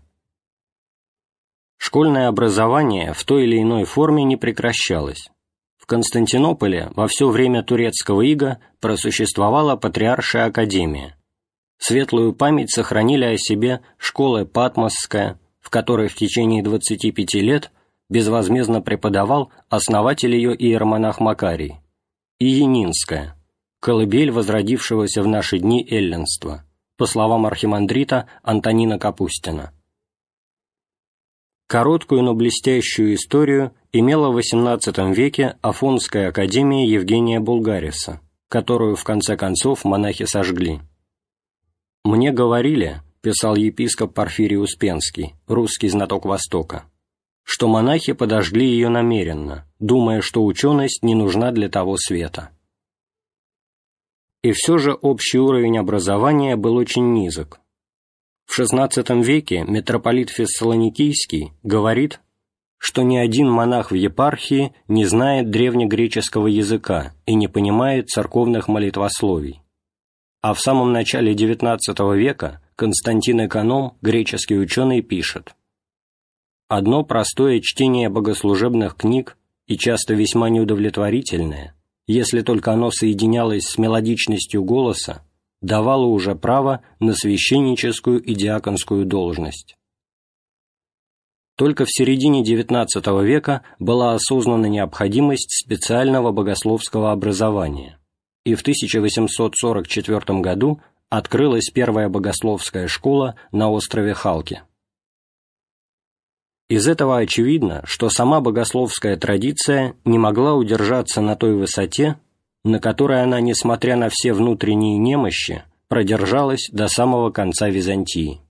Школьное образование в той или иной форме не прекращалось. В Константинополе во все время турецкого ига просуществовала Патриаршая академия. Светлую память сохранили о себе школа Патмосская, в которой в течение 25 лет безвозмездно преподавал основатель ее иеромонах Макарий, и Янинская, колыбель возродившегося в наши дни эллинства, по словам архимандрита Антонина Капустина. Короткую, но блестящую историю имела в XVIII веке Афонская академия Евгения Булгариса, которую в конце концов монахи сожгли. «Мне говорили», – писал епископ Порфирий Успенский, русский знаток Востока, что монахи подожгли ее намеренно, думая, что ученость не нужна для того света. И все же общий уровень образования был очень низок. В XVI веке митрополит Фессалоникийский говорит, что ни один монах в епархии не знает древнегреческого языка и не понимает церковных молитвословий. А в самом начале XIX века Константин Эконом, греческий ученый, пишет «Одно простое чтение богослужебных книг и часто весьма неудовлетворительное, если только оно соединялось с мелодичностью голоса, давало уже право на священническую и диаконскую должность. Только в середине XIX века была осознана необходимость специального богословского образования, и в 1844 году открылась первая богословская школа на острове Халки. Из этого очевидно, что сама богословская традиция не могла удержаться на той высоте, на которой она, несмотря на все внутренние немощи, продержалась до самого конца Византии.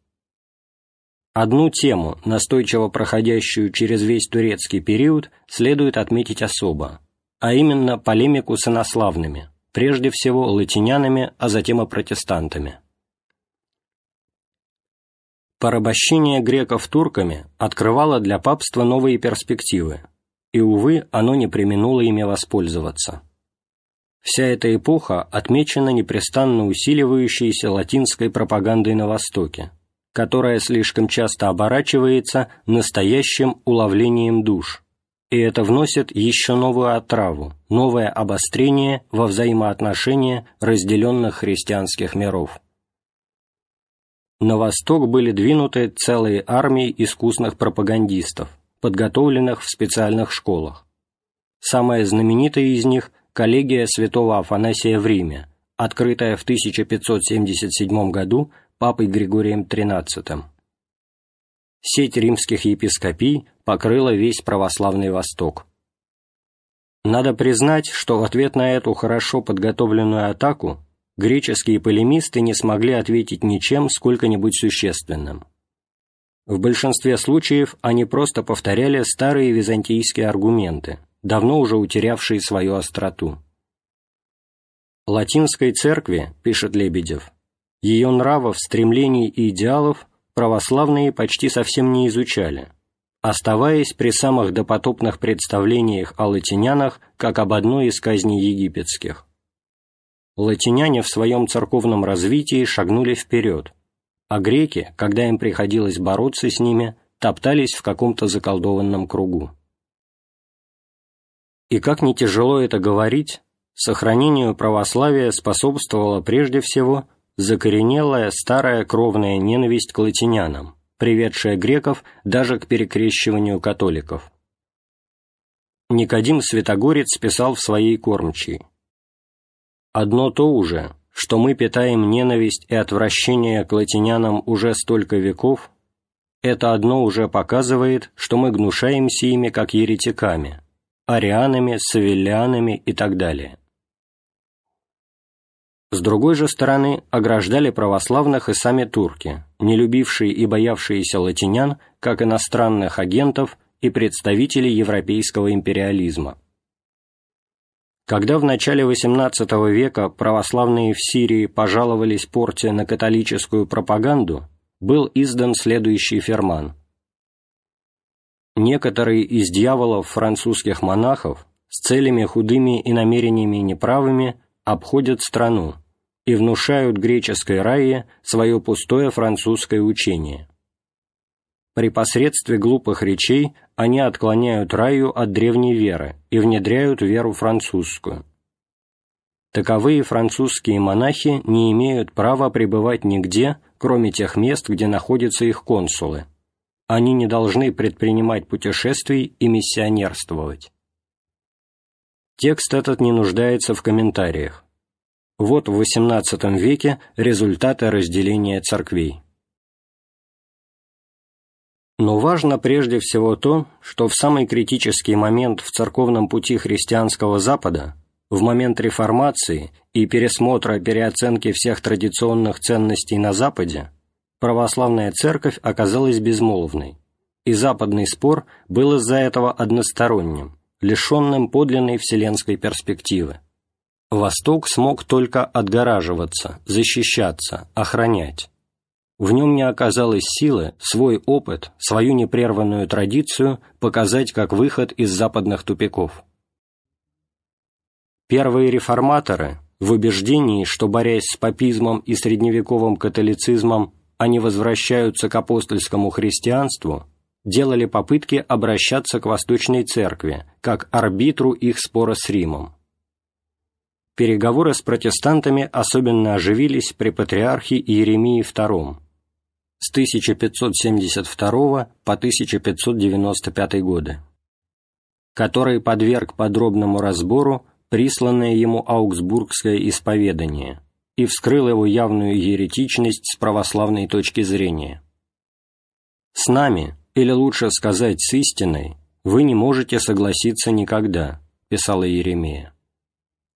Одну тему, настойчиво проходящую через весь турецкий период, следует отметить особо, а именно полемику с инославными, прежде всего латинянами, а затем и протестантами. Порабощение греков турками открывало для папства новые перспективы, и, увы, оно не применуло ими воспользоваться. Вся эта эпоха отмечена непрестанно усиливающейся латинской пропагандой на Востоке, которая слишком часто оборачивается настоящим уловлением душ, и это вносит еще новую отраву, новое обострение во взаимоотношения разделенных христианских миров. На восток были двинуты целые армии искусных пропагандистов, подготовленных в специальных школах. Самая знаменитая из них – коллегия святого Афанасия в Риме, открытая в 1577 году папой Григорием XIII. Сеть римских епископий покрыла весь православный Восток. Надо признать, что в ответ на эту хорошо подготовленную атаку греческие полемисты не смогли ответить ничем сколько-нибудь существенным. В большинстве случаев они просто повторяли старые византийские аргументы, давно уже утерявшие свою остроту. «Латинской церкви, — пишет Лебедев, ее нравов, стремлений и идеалов православные почти совсем не изучали, оставаясь при самых допотопных представлениях о латинянах как об одной из казней египетских. Латиняне в своем церковном развитии шагнули вперед, а греки, когда им приходилось бороться с ними, топтались в каком-то заколдованном кругу. И как не тяжело это говорить, сохранению православия способствовало прежде всего закоренелая старая кровная ненависть к латинянам, приведшая греков даже к перекрещиванию католиков. Никодим Святогорец писал в своей кормчей «Одно то уже, что мы питаем ненависть и отвращение к латинянам уже столько веков, это одно уже показывает, что мы гнушаемся ими как еретиками, арианами, савиллианами и так далее. С другой же стороны, ограждали православных и сами турки, не любившие и боявшиеся латинян, как иностранных агентов и представителей европейского империализма. Когда в начале XVIII века православные в Сирии пожаловались порте на католическую пропаганду, был издан следующий ферман. Некоторые из дьяволов французских монахов с целями худыми и намерениями неправыми обходят страну и внушают греческой рае свое пустое французское учение. При посредстве глупых речей они отклоняют раю от древней веры и внедряют веру французскую. Таковые французские монахи не имеют права пребывать нигде, кроме тех мест, где находятся их консулы. Они не должны предпринимать путешествий и миссионерствовать. Текст этот не нуждается в комментариях. Вот в XVIII веке результаты разделения церквей. Но важно прежде всего то, что в самый критический момент в церковном пути христианского Запада, в момент реформации и пересмотра переоценки всех традиционных ценностей на Западе, православная церковь оказалась безмолвной, и западный спор был из-за этого односторонним, лишенным подлинной вселенской перспективы. Восток смог только отгораживаться, защищаться, охранять. В нем не оказалось силы свой опыт, свою непрерванную традицию показать как выход из западных тупиков. Первые реформаторы, в убеждении, что, борясь с папизмом и средневековым католицизмом, они возвращаются к апостольскому христианству, делали попытки обращаться к Восточной Церкви, как арбитру их спора с Римом. Переговоры с протестантами особенно оживились при патриархе Иеремии II, с 1572 по 1595 годы, который подверг подробному разбору присланное ему Аугсбургское исповедание и вскрыл его явную еретичность с православной точки зрения. «С нами, или лучше сказать, с истиной, вы не можете согласиться никогда», – писала Еремия.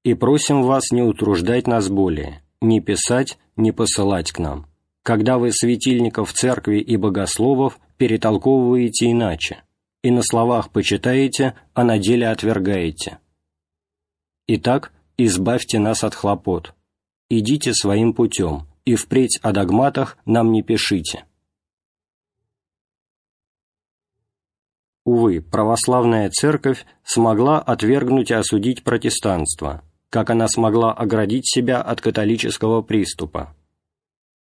«И просим вас не утруждать нас более, не писать, не посылать к нам» когда вы светильников церкви и богословов перетолковываете иначе, и на словах почитаете, а на деле отвергаете. Итак, избавьте нас от хлопот. Идите своим путем, и впредь о догматах нам не пишите. Увы, православная церковь смогла отвергнуть и осудить протестанство, как она смогла оградить себя от католического приступа,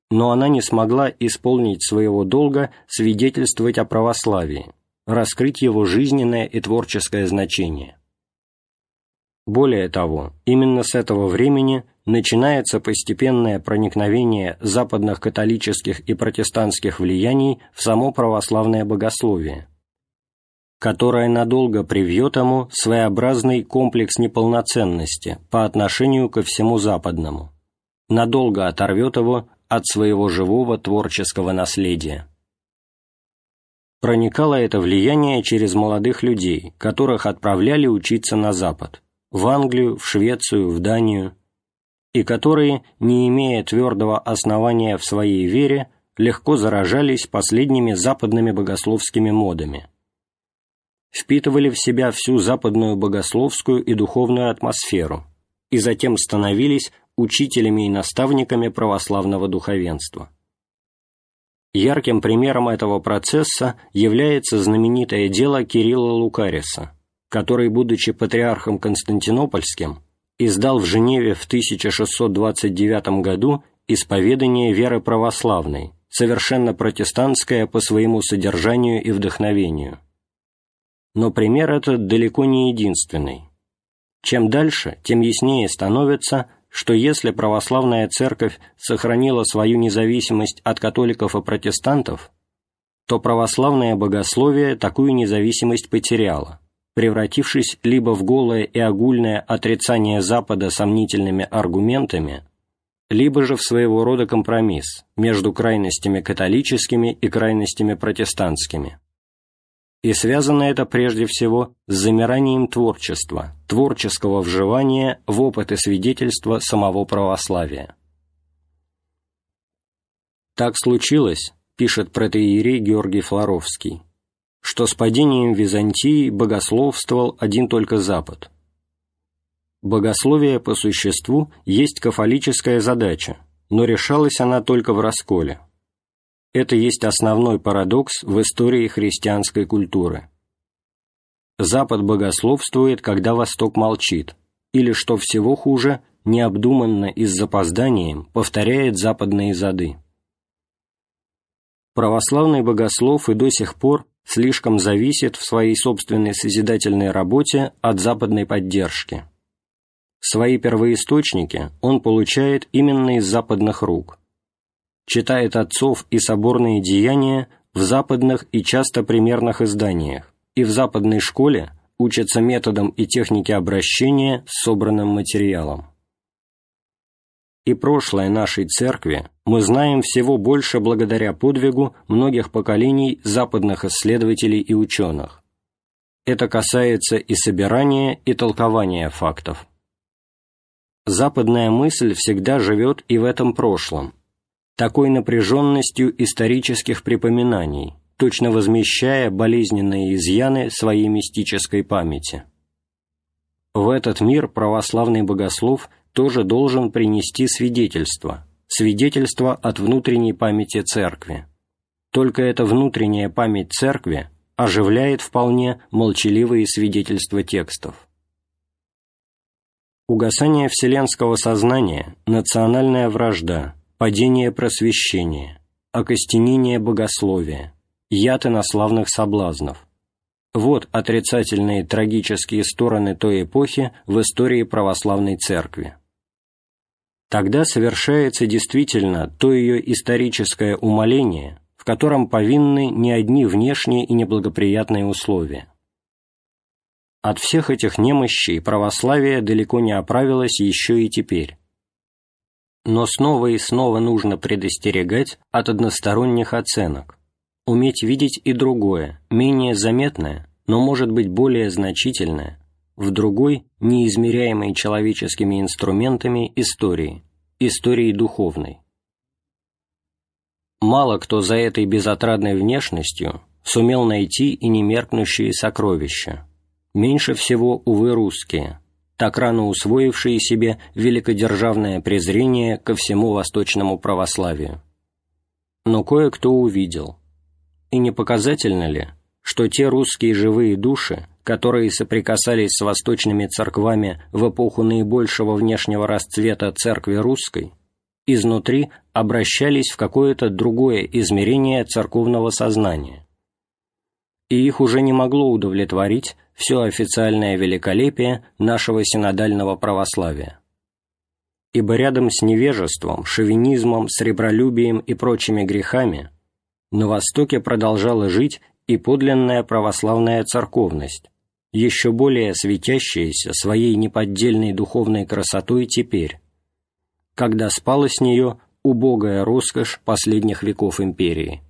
но она не смогла исполнить своего долга свидетельствовать о православии, раскрыть его жизненное и творческое значение. Более того, именно с этого времени начинается постепенное проникновение западных католических и протестантских влияний в само православное богословие, которое надолго привьет ему своеобразный комплекс неполноценности по отношению ко всему западному, надолго оторвет его от своего живого творческого наследия. Проникало это влияние через молодых людей, которых отправляли учиться на Запад, в Англию, в Швецию, в Данию, и которые, не имея твердого основания в своей вере, легко заражались последними западными богословскими модами. Впитывали в себя всю западную богословскую и духовную атмосферу, и затем становились учителями и наставниками православного духовенства. Ярким примером этого процесса является знаменитое дело Кирилла Лукариса, который, будучи патриархом Константинопольским, издал в Женеве в 1629 году исповедание веры православной, совершенно протестантское по своему содержанию и вдохновению. Но пример этот далеко не единственный. Чем дальше, тем яснее становится, что если православная церковь сохранила свою независимость от католиков и протестантов, то православное богословие такую независимость потеряло, превратившись либо в голое и огульное отрицание Запада сомнительными аргументами, либо же в своего рода компромисс между крайностями католическими и крайностями протестантскими и связано это прежде всего с замиранием творчества, творческого вживания в опыт и свидетельства самого православия. Так случилось, пишет протеерей Георгий Флоровский, что с падением Византии богословствовал один только Запад. Богословие по существу есть кафолическая задача, но решалась она только в расколе. Это есть основной парадокс в истории христианской культуры. Запад богословствует, когда Восток молчит, или, что всего хуже, необдуманно и с запозданием повторяет западные зады. Православный богослов и до сих пор слишком зависит в своей собственной созидательной работе от западной поддержки. Свои первоисточники он получает именно из западных рук. Читает отцов и соборные деяния в западных и часто примерных изданиях, и в западной школе учатся методам и технике обращения с собранным материалом. И прошлое нашей церкви мы знаем всего больше благодаря подвигу многих поколений западных исследователей и ученых. Это касается и собирания, и толкования фактов. Западная мысль всегда живет и в этом прошлом, такой напряженностью исторических припоминаний, точно возмещая болезненные изъяны своей мистической памяти. В этот мир православный богослов тоже должен принести свидетельство, свидетельство от внутренней памяти Церкви. Только эта внутренняя память Церкви оживляет вполне молчаливые свидетельства текстов. Угасание вселенского сознания, национальная вражда, падение просвещения, окостенение богословия, яд инославных соблазнов. Вот отрицательные трагические стороны той эпохи в истории православной церкви. Тогда совершается действительно то ее историческое умоление, в котором повинны не одни внешние и неблагоприятные условия. От всех этих немощей православие далеко не оправилось еще и теперь. Но снова и снова нужно предостерегать от односторонних оценок, уметь видеть и другое, менее заметное, но может быть более значительное, в другой, неизмеряемой человеческими инструментами истории, истории духовной. Мало кто за этой безотрадной внешностью сумел найти и немеркнущие сокровища. Меньше всего, увы, русские, так рано усвоившие себе великодержавное презрение ко всему восточному православию. Но кое-кто увидел. И не показательно ли, что те русские живые души, которые соприкасались с восточными церквами в эпоху наибольшего внешнего расцвета церкви русской, изнутри обращались в какое-то другое измерение церковного сознания. И их уже не могло удовлетворить все официальное великолепие нашего синодального православия. Ибо рядом с невежеством, шовинизмом, сребролюбием и прочими грехами на Востоке продолжала жить и подлинная православная церковность, еще более светящаяся своей неподдельной духовной красотой теперь, когда спала с нее убогая роскошь последних веков империи.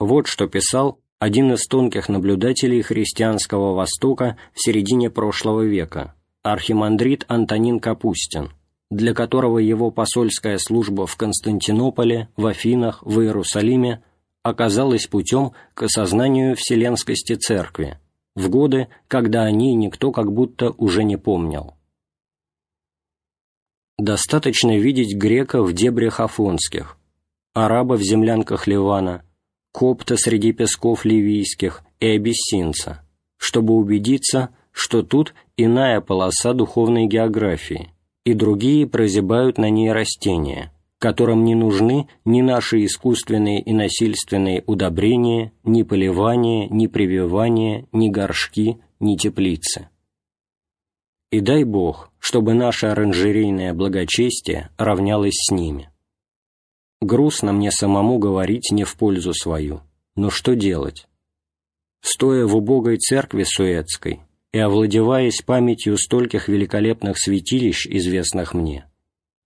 Вот что писал один из тонких наблюдателей христианского Востока в середине прошлого века, архимандрит Антонин Капустин, для которого его посольская служба в Константинополе, в Афинах, в Иерусалиме оказалась путем к осознанию вселенскости Церкви, в годы, когда о ней никто как будто уже не помнил. Достаточно видеть грека в дебрях афонских, араба в землянках Ливана, копта среди песков ливийских и абиссинца, чтобы убедиться, что тут иная полоса духовной географии, и другие прозябают на ней растения – которым не нужны ни наши искусственные и насильственные удобрения, ни поливание, ни прививание, ни горшки, ни теплицы. И дай Бог, чтобы наше оранжерейное благочестие равнялось с ними. Грустно мне самому говорить не в пользу свою, но что делать? Стоя в убогой церкви Суэцкой и овладеваясь памятью стольких великолепных святилищ, известных мне,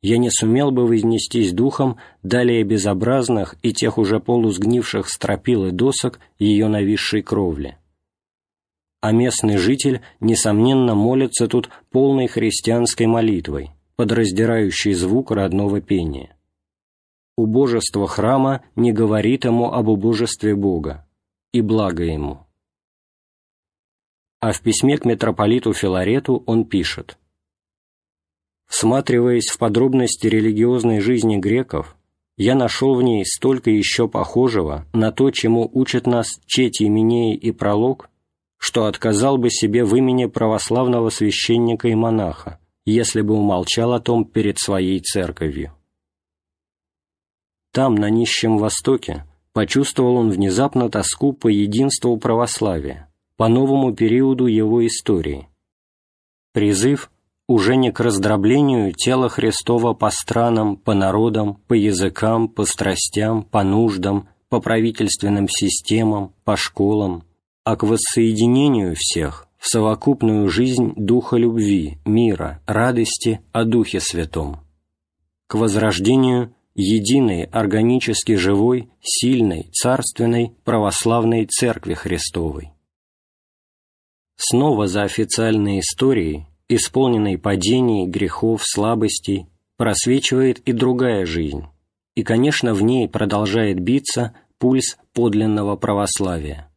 я не сумел бы вознестись духом далее безобразных и тех уже полусгнивших стропил и досок ее нависшей кровли. А местный житель, несомненно, молится тут полной христианской молитвой, подраздирающей звук родного пения. Убожество храма не говорит ему об убожестве Бога, и благо ему. а в письме к митрополиту Филарету он пишет «Всматриваясь в подробности религиозной жизни греков, я нашел в ней столько еще похожего на то, чему учат нас Четий Минеи и Пролог, что отказал бы себе в имени православного священника и монаха, если бы умолчал о том перед своей церковью. Там, на нищем Востоке, почувствовал он внезапно тоску по единству православия, по новому периоду его истории. Призыв уже не к раздроблению тела Христова по странам, по народам, по языкам, по страстям, по нуждам, по правительственным системам, по школам, а к воссоединению всех в совокупную жизнь духа любви, мира, радости о Духе Святом, к возрождению единой, органически живой, сильной, царственной, православной Церкви Христовой. Снова за официальной историей исполненной падений, грехов, слабостей, просвечивает и другая жизнь, и, конечно, в ней продолжает биться пульс подлинного православия.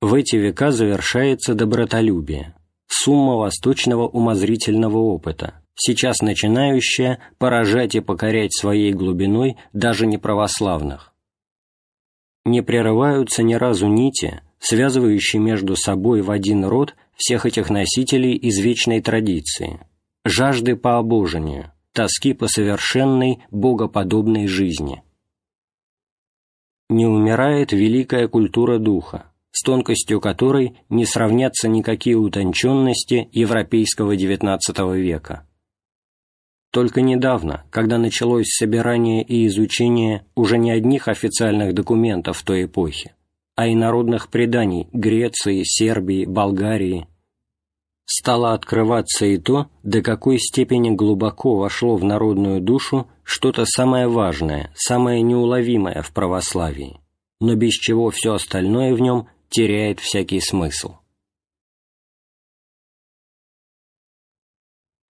В эти века завершается добротолюбие, сумма восточного умозрительного опыта, сейчас начинающая поражать и покорять своей глубиной даже неправославных. Не прерываются ни разу нити, связывающие между собой в один род всех этих носителей извечной традиции, жажды по обожению, тоски по совершенной, богоподобной жизни. Не умирает великая культура духа, с тонкостью которой не сравнятся никакие утонченности европейского XIX века. Только недавно, когда началось собирание и изучение уже не одних официальных документов той эпохи, а и народных преданий Греции, Сербии, Болгарии, стало открываться и то, до какой степени глубоко вошло в народную душу что-то самое важное, самое неуловимое в православии, но без чего все остальное в нем теряет всякий смысл.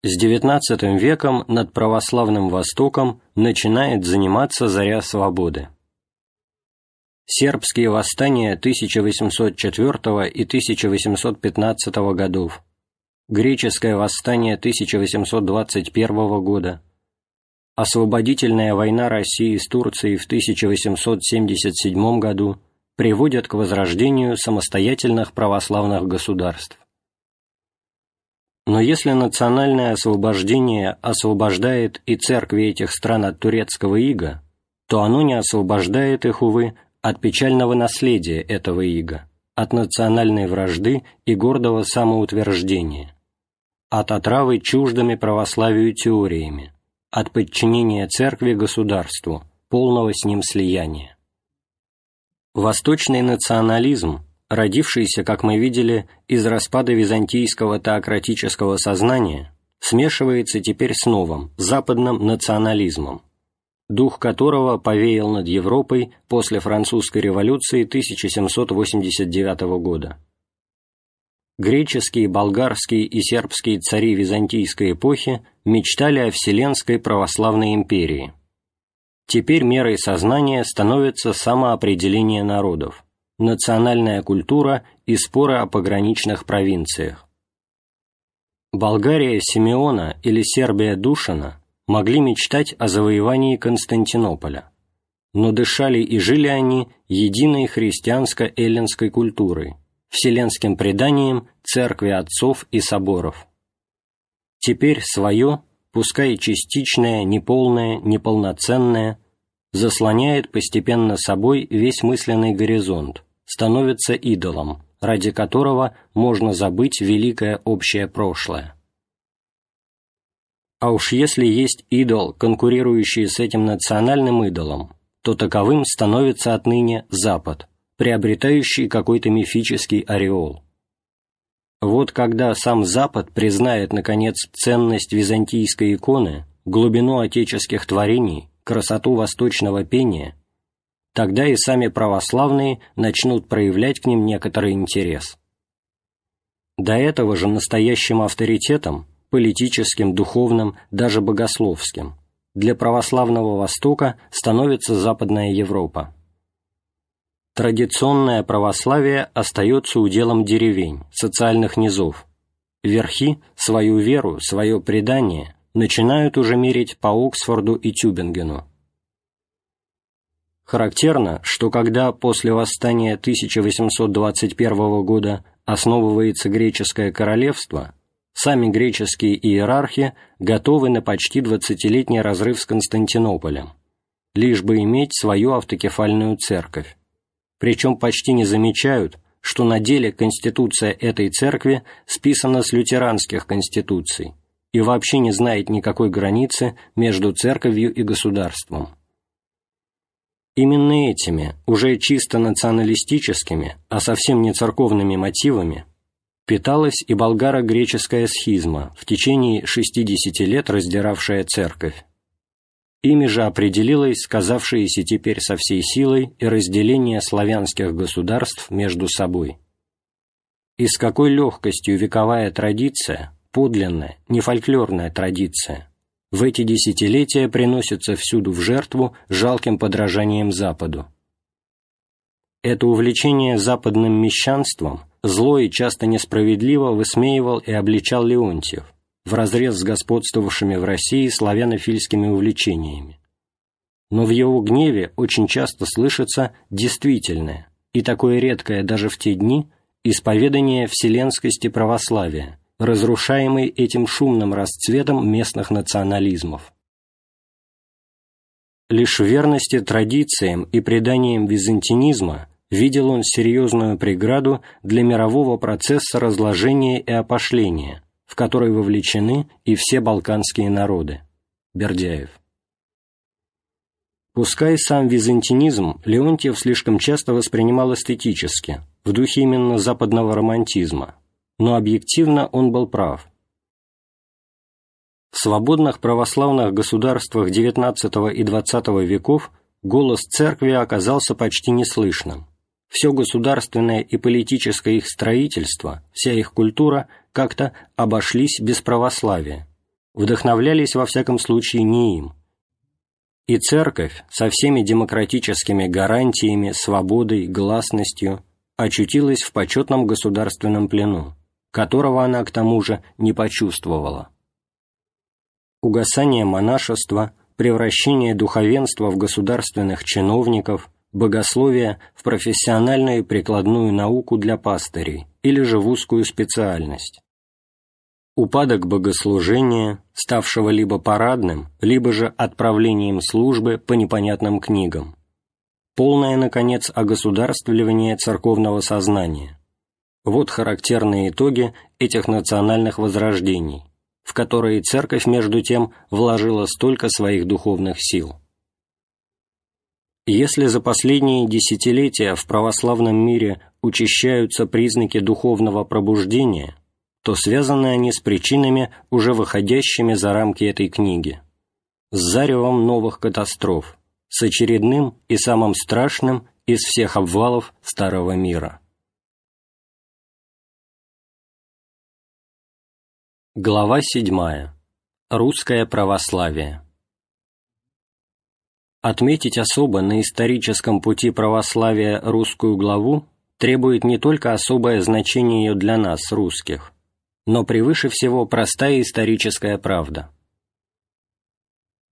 С XIX веком над православным Востоком начинает заниматься заря свободы сербские восстания 1804 и 1815 годов, греческое восстание 1821 года, освободительная война России с Турцией в 1877 году приводят к возрождению самостоятельных православных государств. Но если национальное освобождение освобождает и церкви этих стран от турецкого ига, то оно не освобождает их, увы, от печального наследия этого ига, от национальной вражды и гордого самоутверждения, от отравы чуждыми православию теориями, от подчинения церкви государству, полного с ним слияния. Восточный национализм, родившийся, как мы видели, из распада византийского теократического сознания, смешивается теперь с новым, западным национализмом, дух которого повеял над Европой после французской революции 1789 года. Греческие, болгарские и сербские цари византийской эпохи мечтали о Вселенской православной империи. Теперь мерой сознания становится самоопределение народов, национальная культура и споры о пограничных провинциях. Болгария Симеона или Сербия Душина могли мечтать о завоевании Константинополя, но дышали и жили они единой христианско-эллинской культурой, вселенским преданием церкви отцов и соборов. Теперь свое, пускай частичное, неполное, неполноценное, заслоняет постепенно собой весь мысленный горизонт, становится идолом, ради которого можно забыть великое общее прошлое. А уж если есть идол, конкурирующий с этим национальным идолом, то таковым становится отныне Запад, приобретающий какой-то мифический ореол. Вот когда сам Запад признает, наконец, ценность византийской иконы, глубину отеческих творений, красоту восточного пения, тогда и сами православные начнут проявлять к ним некоторый интерес. До этого же настоящим авторитетом политическим, духовным, даже богословским. Для православного Востока становится Западная Европа. Традиционное православие остается уделом деревень, социальных низов. Верхи свою веру, свое предание начинают уже мерить по Оксфорду и Тюбингену. Характерно, что когда после восстания 1821 года основывается греческое королевство, сами греческие иерархи готовы на почти двадцатилетний разрыв с Константинополем, лишь бы иметь свою автокефальную церковь причем почти не замечают, что на деле конституция этой церкви списана с лютеранских конституций и вообще не знает никакой границы между церковью и государством. Именно этими, уже чисто националистическими, а совсем не церковными мотивами, питалась и болгаро-греческая схизма, в течение 60 лет раздиравшая церковь. Ими же определилось сказавшееся теперь со всей силой и разделение славянских государств между собой. И с какой легкостью вековая традиция, подлинная, не фольклорная традиция, в эти десятилетия приносится всюду в жертву жалким подражанием Западу. Это увлечение западным мещанством зло и часто несправедливо высмеивал и обличал Леонтьев, вразрез с господствовавшими в России славянофильскими увлечениями. Но в его гневе очень часто слышится действительное, и такое редкое даже в те дни, исповедание вселенскости православия, разрушаемый этим шумным расцветом местных национализмов. Лишь верности традициям и преданиям византинизма видел он серьезную преграду для мирового процесса разложения и опошления, в который вовлечены и все балканские народы. Бердяев. Пускай сам византинизм Леонтьев слишком часто воспринимал эстетически, в духе именно западного романтизма, но объективно он был прав. В свободных православных государствах XIX и XX веков голос церкви оказался почти неслышным. Все государственное и политическое их строительство, вся их культура как-то обошлись без православия, вдохновлялись во всяком случае не им. И церковь со всеми демократическими гарантиями, свободой, гласностью очутилась в почетном государственном плену, которого она к тому же не почувствовала. Угасание монашества, превращение духовенства в государственных чиновников, богословие в профессиональную прикладную науку для пастырей или же в узкую специальность упадок богослужения, ставшего либо парадным, либо же отправлением службы по непонятным книгам, полное, наконец, огосударствливание церковного сознания. Вот характерные итоги этих национальных возрождений, в которые церковь, между тем, вложила столько своих духовных сил. Если за последние десятилетия в православном мире учащаются признаки духовного пробуждения – то связаны они с причинами, уже выходящими за рамки этой книги, с заревом новых катастроф, с очередным и самым страшным из всех обвалов Старого мира. Глава 7. Русское православие Отметить особо на историческом пути православия русскую главу требует не только особое значение ее для нас, русских, но превыше всего простая историческая правда.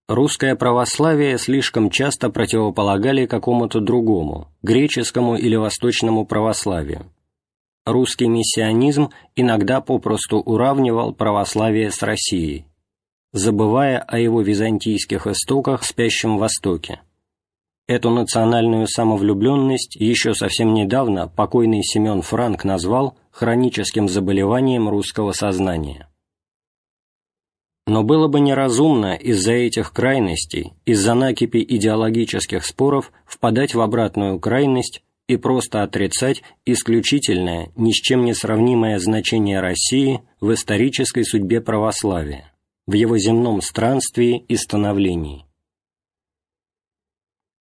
Русское православие слишком часто противополагали какому-то другому, греческому или восточному православию. Русский миссионизм иногда попросту уравнивал православие с Россией, забывая о его византийских истоках в спящем Востоке. Эту национальную самовлюбленность еще совсем недавно покойный Семен Франк назвал хроническим заболеванием русского сознания. Но было бы неразумно из-за этих крайностей, из-за накипи идеологических споров впадать в обратную крайность и просто отрицать исключительное, ни с чем не сравнимое значение России в исторической судьбе православия, в его земном странствии и становлении.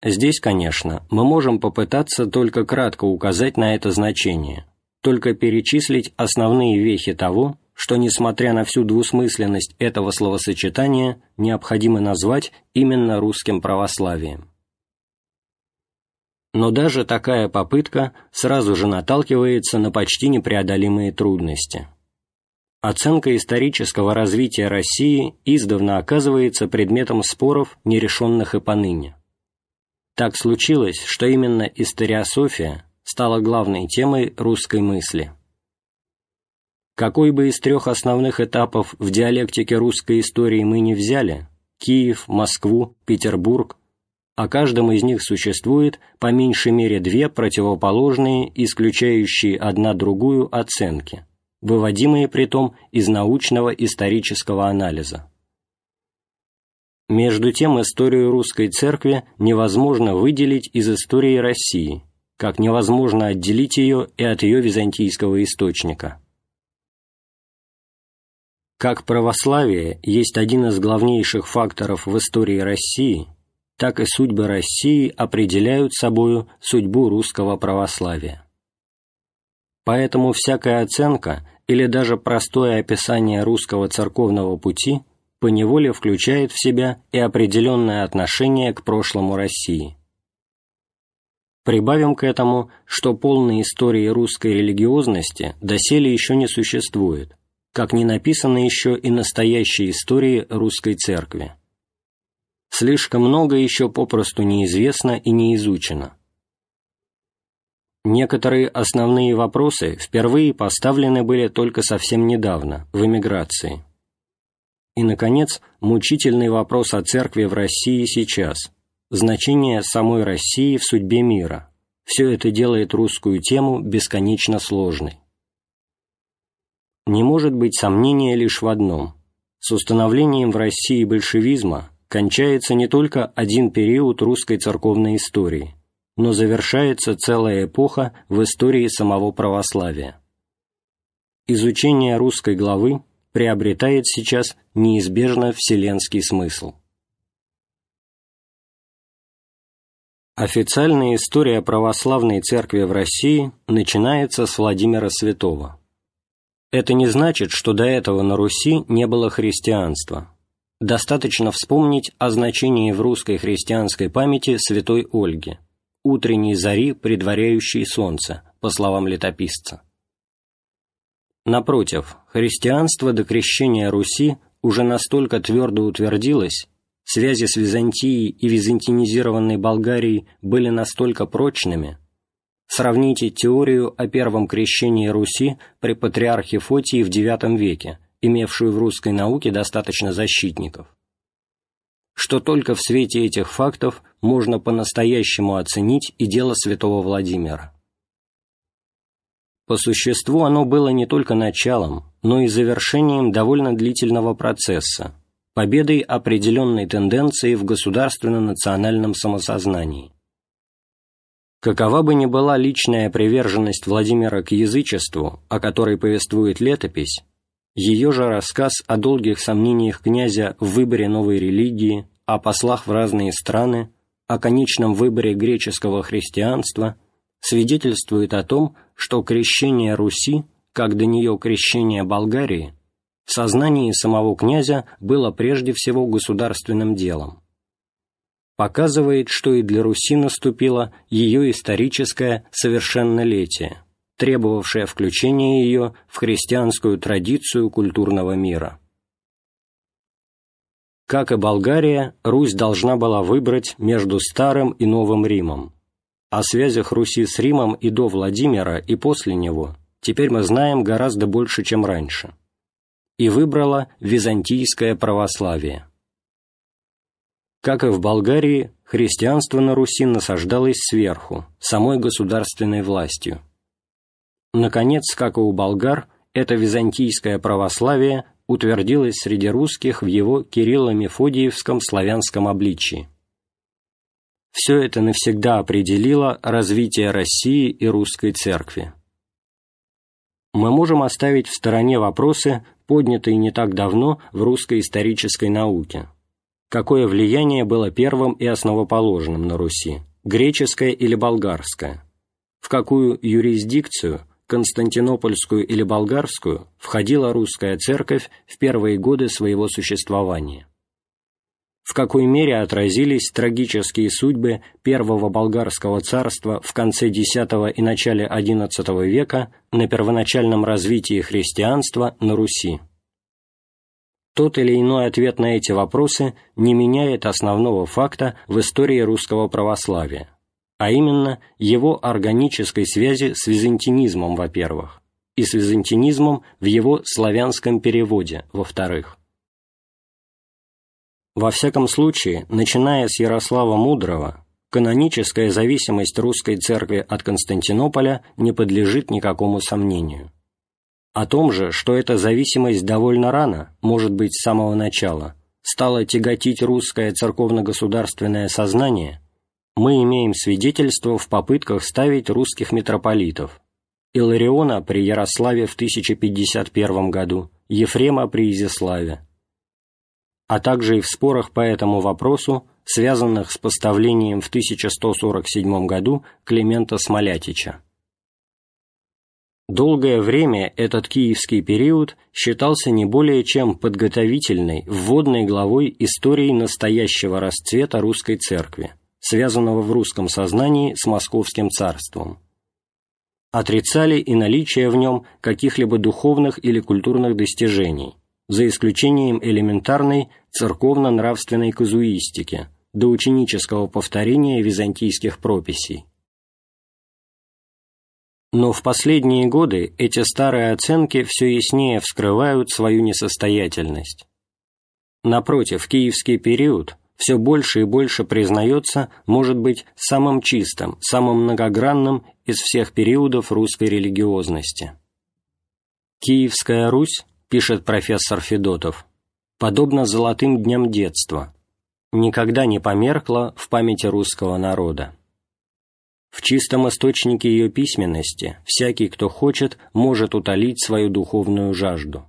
Здесь, конечно, мы можем попытаться только кратко указать на это значение, только перечислить основные вехи того, что, несмотря на всю двусмысленность этого словосочетания, необходимо назвать именно русским православием. Но даже такая попытка сразу же наталкивается на почти непреодолимые трудности. Оценка исторического развития России издавна оказывается предметом споров, нерешенных и поныне. Так случилось, что именно историософия стала главной темой русской мысли. Какой бы из трех основных этапов в диалектике русской истории мы не взяли – Киев, Москву, Петербург – о каждом из них существует по меньшей мере две противоположные, исключающие одна другую оценки – выводимые при том из научного исторического анализа. Между тем, историю русской церкви невозможно выделить из истории России, как невозможно отделить ее и от ее византийского источника. Как православие есть один из главнейших факторов в истории России, так и судьбы России определяют собою судьбу русского православия. Поэтому всякая оценка или даже простое описание русского церковного пути поневоле включает в себя и определенное отношение к прошлому России. Прибавим к этому, что полной истории русской религиозности доселе еще не существует, как не написаны еще и настоящие истории русской церкви. Слишком много еще попросту неизвестно и не изучено. Некоторые основные вопросы впервые поставлены были только совсем недавно, в эмиграции. И, наконец, мучительный вопрос о церкви в России сейчас, значение самой России в судьбе мира. Все это делает русскую тему бесконечно сложной. Не может быть сомнения лишь в одном. С установлением в России большевизма кончается не только один период русской церковной истории, но завершается целая эпоха в истории самого православия. Изучение русской главы приобретает сейчас неизбежно вселенский смысл. Официальная история православной церкви в России начинается с Владимира Святого. Это не значит, что до этого на Руси не было христианства. Достаточно вспомнить о значении в русской христианской памяти святой Ольги – утренней зари, предваряющей солнце, по словам летописца. Напротив, христианство до крещения Руси уже настолько твердо утвердилось, связи с Византией и византинизированной Болгарией были настолько прочными, Сравните теорию о первом крещении Руси при патриархе Фотии в IX веке, имевшую в русской науке достаточно защитников что только в свете этих фактов можно по-настоящему оценить и дело святого Владимира. По существу оно было не только началом, но и завершением довольно длительного процесса, победой определенной тенденции в государственно-национальном самосознании. Какова бы ни была личная приверженность Владимира к язычеству, о которой повествует летопись, ее же рассказ о долгих сомнениях князя в выборе новой религии, о послах в разные страны, о конечном выборе греческого христианства свидетельствует о том, что крещение Руси, как до нее крещение Болгарии, в сознании самого князя было прежде всего государственным делом. Показывает, что и для Руси наступило ее историческое совершеннолетие – требовавшая включения ее в христианскую традицию культурного мира. Как и Болгария, Русь должна была выбрать между Старым и Новым Римом. О связях Руси с Римом и до Владимира, и после него теперь мы знаем гораздо больше, чем раньше. И выбрала византийское православие. Как и в Болгарии, христианство на Руси насаждалось сверху, самой государственной властью. Наконец, как и у болгар, это византийское православие утвердилось среди русских в его Кирилло-Мефодиевском славянском обличии. Все это навсегда определило развитие России и русской церкви. Мы можем оставить в стороне вопросы, поднятые не так давно в русской исторической науке. Какое влияние было первым и основоположным на Руси, греческое или болгарское? В какую юрисдикцию Константинопольскую или Болгарскую входила русская церковь в первые годы своего существования. в какой мере отразились трагические судьбы Первого Болгарского царства в конце X и начале XI века на первоначальном развитии христианства на Руси. Тот или иной ответ на эти вопросы не меняет основного факта в истории русского православия, а именно его органической связи с византинизмом, во-первых, и с византинизмом в его славянском переводе, во-вторых. Во всяком случае, начиная с Ярослава Мудрого, каноническая зависимость русской церкви от Константинополя не подлежит никакому сомнению. О том же, что эта зависимость довольно рано, может быть, с самого начала, стала тяготить русское церковно-государственное сознание, мы имеем свидетельство в попытках ставить русских митрополитов – Илариона при Ярославе в 1051 году, Ефрема при Изяславе, а также и в спорах по этому вопросу, связанных с поставлением в 1147 году Климента Смолятича. Долгое время этот киевский период считался не более чем подготовительной, вводной главой истории настоящего расцвета русской церкви, связанного в русском сознании с Московским царством. Отрицали и наличие в нем каких-либо духовных или культурных достижений, за исключением элементарной церковно-нравственной казуистики, до ученического повторения византийских прописей. Но в последние годы эти старые оценки все яснее вскрывают свою несостоятельность. Напротив, киевский период все больше и больше признается, может быть, самым чистым, самым многогранным из всех периодов русской религиозности. Киевская Русь пишет профессор Федотов, подобно золотым дням детства, никогда не померкла в памяти русского народа. В чистом источнике ее письменности всякий, кто хочет, может утолить свою духовную жажду.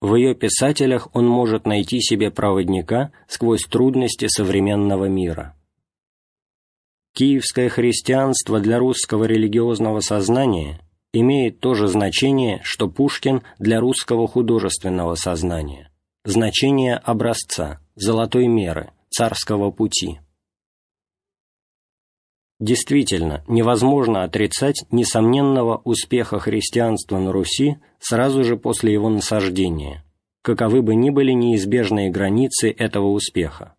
В ее писателях он может найти себе проводника сквозь трудности современного мира. Киевское христианство для русского религиозного сознания – имеет то же значение, что Пушкин для русского художественного сознания, значение образца, золотой меры, царского пути. Действительно, невозможно отрицать несомненного успеха христианства на Руси сразу же после его насаждения, каковы бы ни были неизбежные границы этого успеха.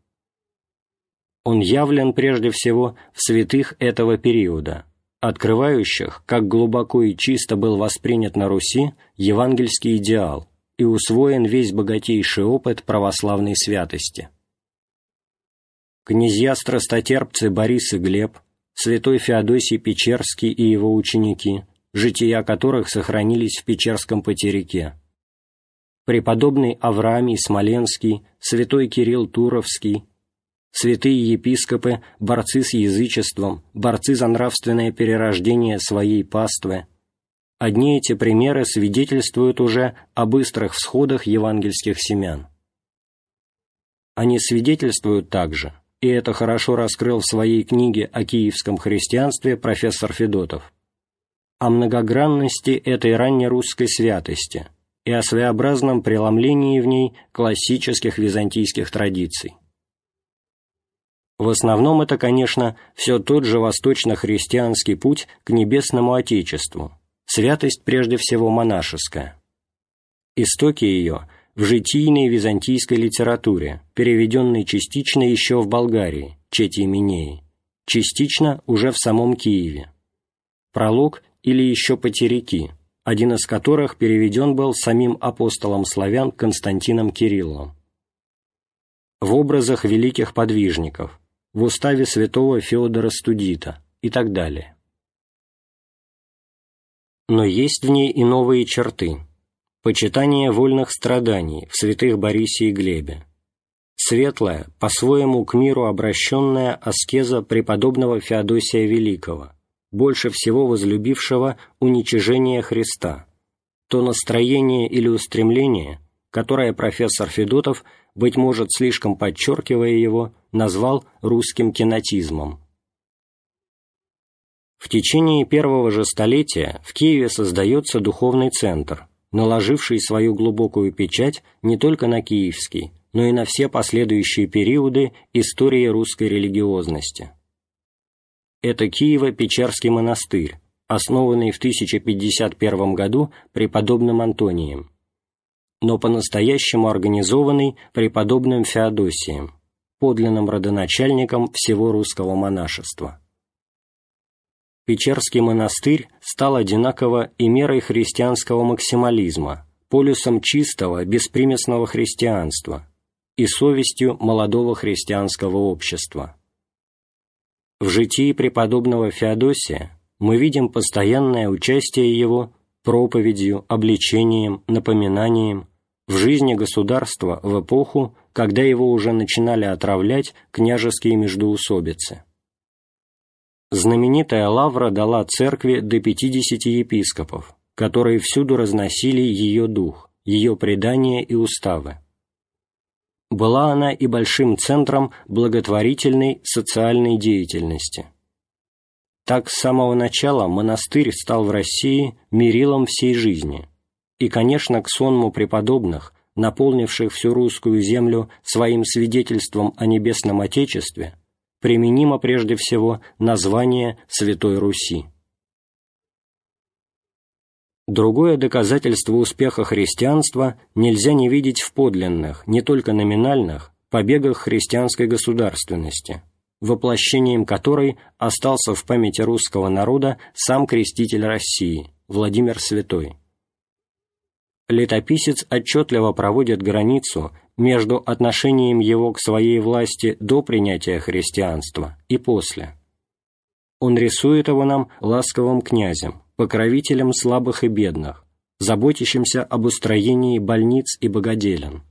Он явлен прежде всего в святых этого периода, открывающих, как глубоко и чисто был воспринят на Руси евангельский идеал и усвоен весь богатейший опыт православной святости. Князья-страстотерпцы Борис и Глеб, святой Феодосий Печерский и его ученики, жития которых сохранились в Печерском потерике, преподобный Авраамий Смоленский, святой Кирилл Туровский, святые епископы, борцы с язычеством, борцы за нравственное перерождение своей паствы. Одни эти примеры свидетельствуют уже о быстрых всходах евангельских семян. Они свидетельствуют также, и это хорошо раскрыл в своей книге о киевском христианстве профессор Федотов, о многогранности этой раннерусской святости и о своеобразном преломлении в ней классических византийских традиций. В основном это, конечно, все тот же восточно-христианский путь к небесному Отечеству, святость прежде всего монашеская. Истоки ее в житийной византийской литературе, переведенной частично еще в Болгарии, Чети Минеи, частично уже в самом Киеве. Пролог или еще потеряки, один из которых переведен был самим апостолом славян Константином Кириллом. В образах великих подвижников, в уставе святого Феодора Студита и так далее. Но есть в ней и новые черты. Почитание вольных страданий в святых Борисе и Глебе. Светлая, по-своему к миру обращенная аскеза преподобного Феодосия Великого, больше всего возлюбившего уничижение Христа, то настроение или устремление, которое профессор Федотов – быть может, слишком подчеркивая его, назвал русским кинатизмом. В течение первого же столетия в Киеве создается духовный центр, наложивший свою глубокую печать не только на киевский, но и на все последующие периоды истории русской религиозности. Это Киево-Печерский монастырь, основанный в 1051 году преподобным Антонием, но по-настоящему организованный преподобным Феодосием, подлинным родоначальником всего русского монашества. Печерский монастырь стал одинаково и мерой христианского максимализма, полюсом чистого, беспримесного христианства и совестью молодого христианского общества. В житии преподобного Феодосия мы видим постоянное участие его проповедью, обличением, напоминанием в жизни государства в эпоху, когда его уже начинали отравлять княжеские междоусобицы. Знаменитая лавра дала церкви до 50 епископов, которые всюду разносили ее дух, ее предания и уставы. Была она и большим центром благотворительной социальной деятельности. Так с самого начала монастырь стал в России мерилом всей жизни, и, конечно, к сонму преподобных, наполнивших всю русскую землю своим свидетельством о небесном Отечестве, применимо прежде всего название Святой Руси. Другое доказательство успеха христианства нельзя не видеть в подлинных, не только номинальных, побегах христианской государственности, воплощением которой остался в памяти русского народа сам креститель России, Владимир Святой. Летописец отчетливо проводит границу между отношением его к своей власти до принятия христианства и после. Он рисует его нам ласковым князем, покровителем слабых и бедных, заботящимся об устроении больниц и богоделен,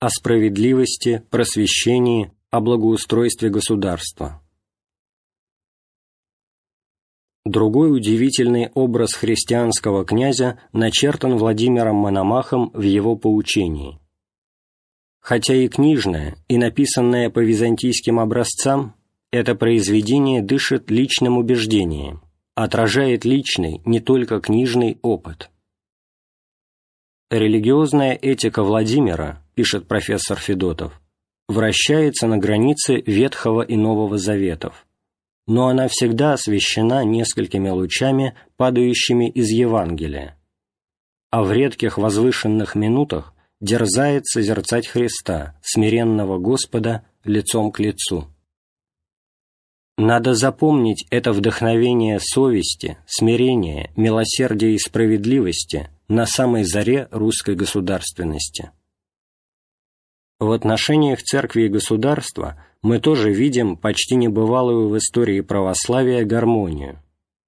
о справедливости, просвещении, о благоустройстве государства. Другой удивительный образ христианского князя начертан Владимиром Мономахом в его поучении. Хотя и книжное, и написанное по византийским образцам, это произведение дышит личным убеждением – отражает личный, не только книжный опыт. Религиозная этика Владимира, пишет профессор Федотов, вращается на границе Ветхого и Нового Заветов, но она всегда освещена несколькими лучами, падающими из Евангелия, а в редких возвышенных минутах дерзает созерцать Христа, смиренного Господа, лицом к лицу. Надо запомнить это вдохновение совести, смирения, милосердия и справедливости на самой заре русской государственности. В отношениях церкви и государства мы тоже видим почти небывалую в истории православия гармонию.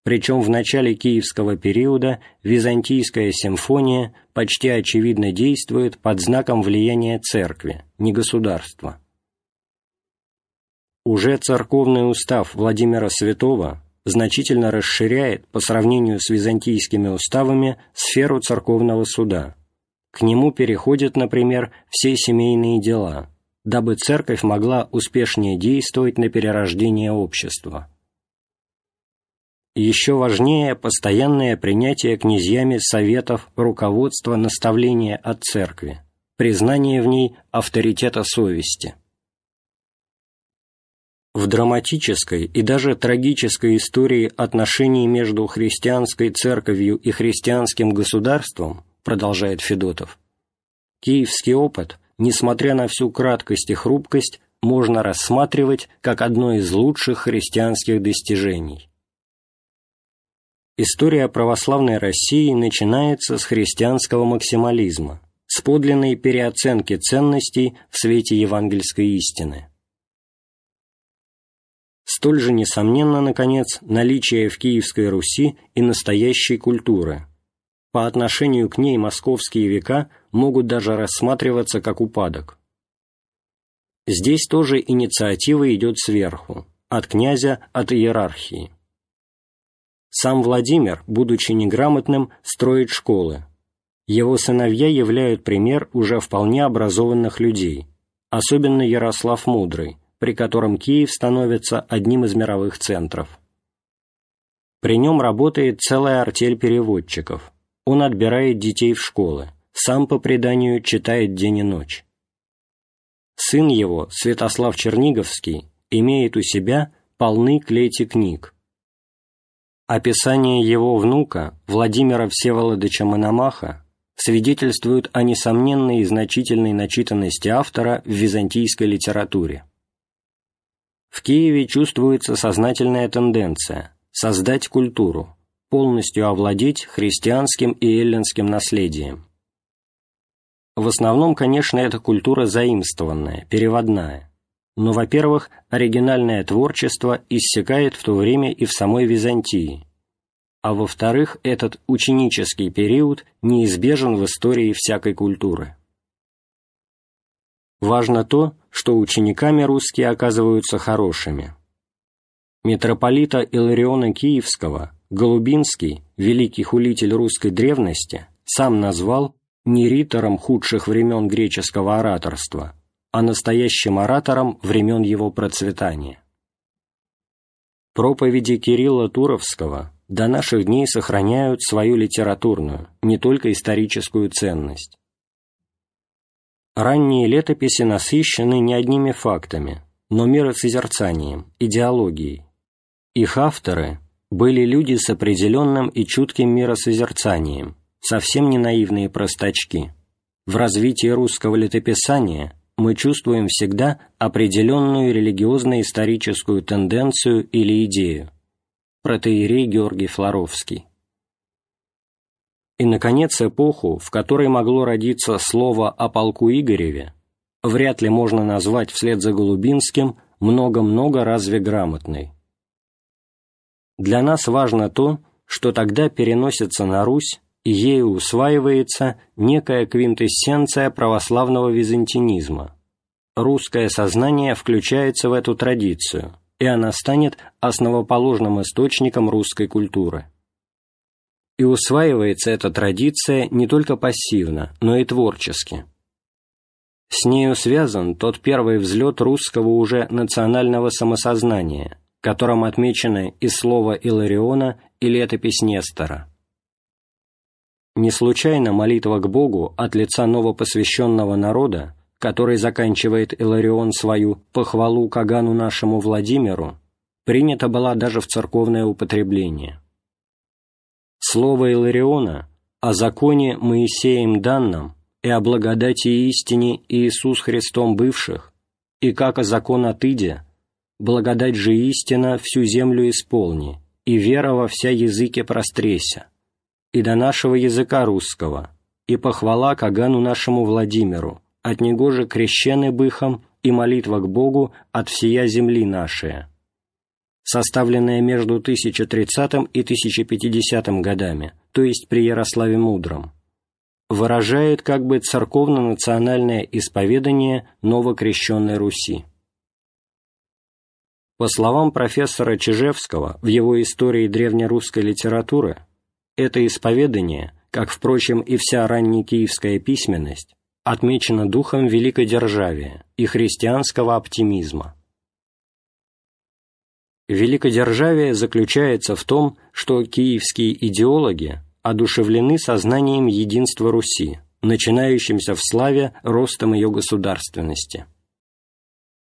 Причем в начале киевского периода византийская симфония почти очевидно действует под знаком влияния церкви, не государства. Уже церковный устав Владимира Святого значительно расширяет по сравнению с византийскими уставами сферу церковного суда. К нему переходят, например, все семейные дела, дабы церковь могла успешнее действовать на перерождение общества. Еще важнее постоянное принятие князьями советов, руководства, наставления от церкви, признание в ней авторитета совести – в драматической и даже трагической истории отношений между христианской церковью и христианским государством, продолжает Федотов, киевский опыт, несмотря на всю краткость и хрупкость, можно рассматривать как одно из лучших христианских достижений. История православной России начинается с христианского максимализма, с подлинной переоценки ценностей в свете евангельской истины. Столь же несомненно, наконец, наличие в Киевской Руси и настоящей культуры. По отношению к ней московские века могут даже рассматриваться как упадок. Здесь тоже инициатива идет сверху, от князя, от иерархии. Сам Владимир, будучи неграмотным, строит школы. Его сыновья являют пример уже вполне образованных людей, особенно Ярослав Мудрый, при котором Киев становится одним из мировых центров. При нем работает целая артель переводчиков. Он отбирает детей в школы, сам по преданию читает день и ночь. сын его, Святослав Черниговский, имеет у себя полны клети книг. Описание его внука, Владимира Всеволодыча Мономаха, свидетельствует о несомненной и значительной начитанности автора в византийской литературе. В Киеве чувствуется сознательная тенденция создать культуру, полностью овладеть христианским и эллинским наследием. В основном, конечно, это культура заимствованная, переводная. Но, во-первых, оригинальное творчество иссякает в то время и в самой Византии. А во-вторых, этот ученический период неизбежен в истории всякой культуры. Важно то, что учениками русские оказываются хорошими. Митрополита Илариона Киевского Голубинский, великий хулитель русской древности, сам назвал не ритором худших времен греческого ораторства, а настоящим оратором времен его процветания. Проповеди Кирилла Туровского до наших дней сохраняют свою литературную, не только историческую ценность. Ранние летописи насыщены не одними фактами, но миросозерцанием, идеологией. Их авторы были люди с определенным и чутким миросозерцанием, совсем не наивные простачки. В развитии русского летописания мы чувствуем всегда определенную религиозно-историческую тенденцию или идею. Протеерей Георгий Флоровский. И, наконец, эпоху, в которой могло родиться слово о полку Игореве, вряд ли можно назвать вслед за Голубинским много-много разве грамотной. Для нас важно то, что тогда переносится на Русь и ею усваивается некая квинтэссенция православного византинизма. Русское сознание включается в эту традицию, и она станет основоположным источником русской культуры. И усваивается эта традиция не только пассивно, но и творчески. С нею связан тот первый взлет русского уже национального самосознания, которым отмечены и слово Илариона, и летопись Нестора. Не случайно молитва к Богу от лица новопосвященного народа, который заканчивает Иларион свою «похвалу Кагану нашему Владимиру», принята была даже в церковное употребление. Слово Илариона о законе Моисеем данном и о благодати и истине Иисус Христом бывших, и как о закон от Иде, благодать же истина всю землю исполни, и вера во вся языки простреся, и до нашего языка русского, и похвала Кагану нашему Владимиру, от него же крещены быхом и молитва к Богу от всея земли нашей, составленная между 1030 и 1050 годами, то есть при Ярославе Мудром, выражает как бы церковно-национальное исповедание новокрещенной Руси. По словам профессора Чижевского в его истории древнерусской литературы, это исповедание, как, впрочем, и вся раннекиевская письменность, отмечено духом великодержавия и христианского оптимизма. Великодержавие заключается в том, что киевские идеологи одушевлены сознанием единства Руси, начинающимся в славе ростом ее государственности.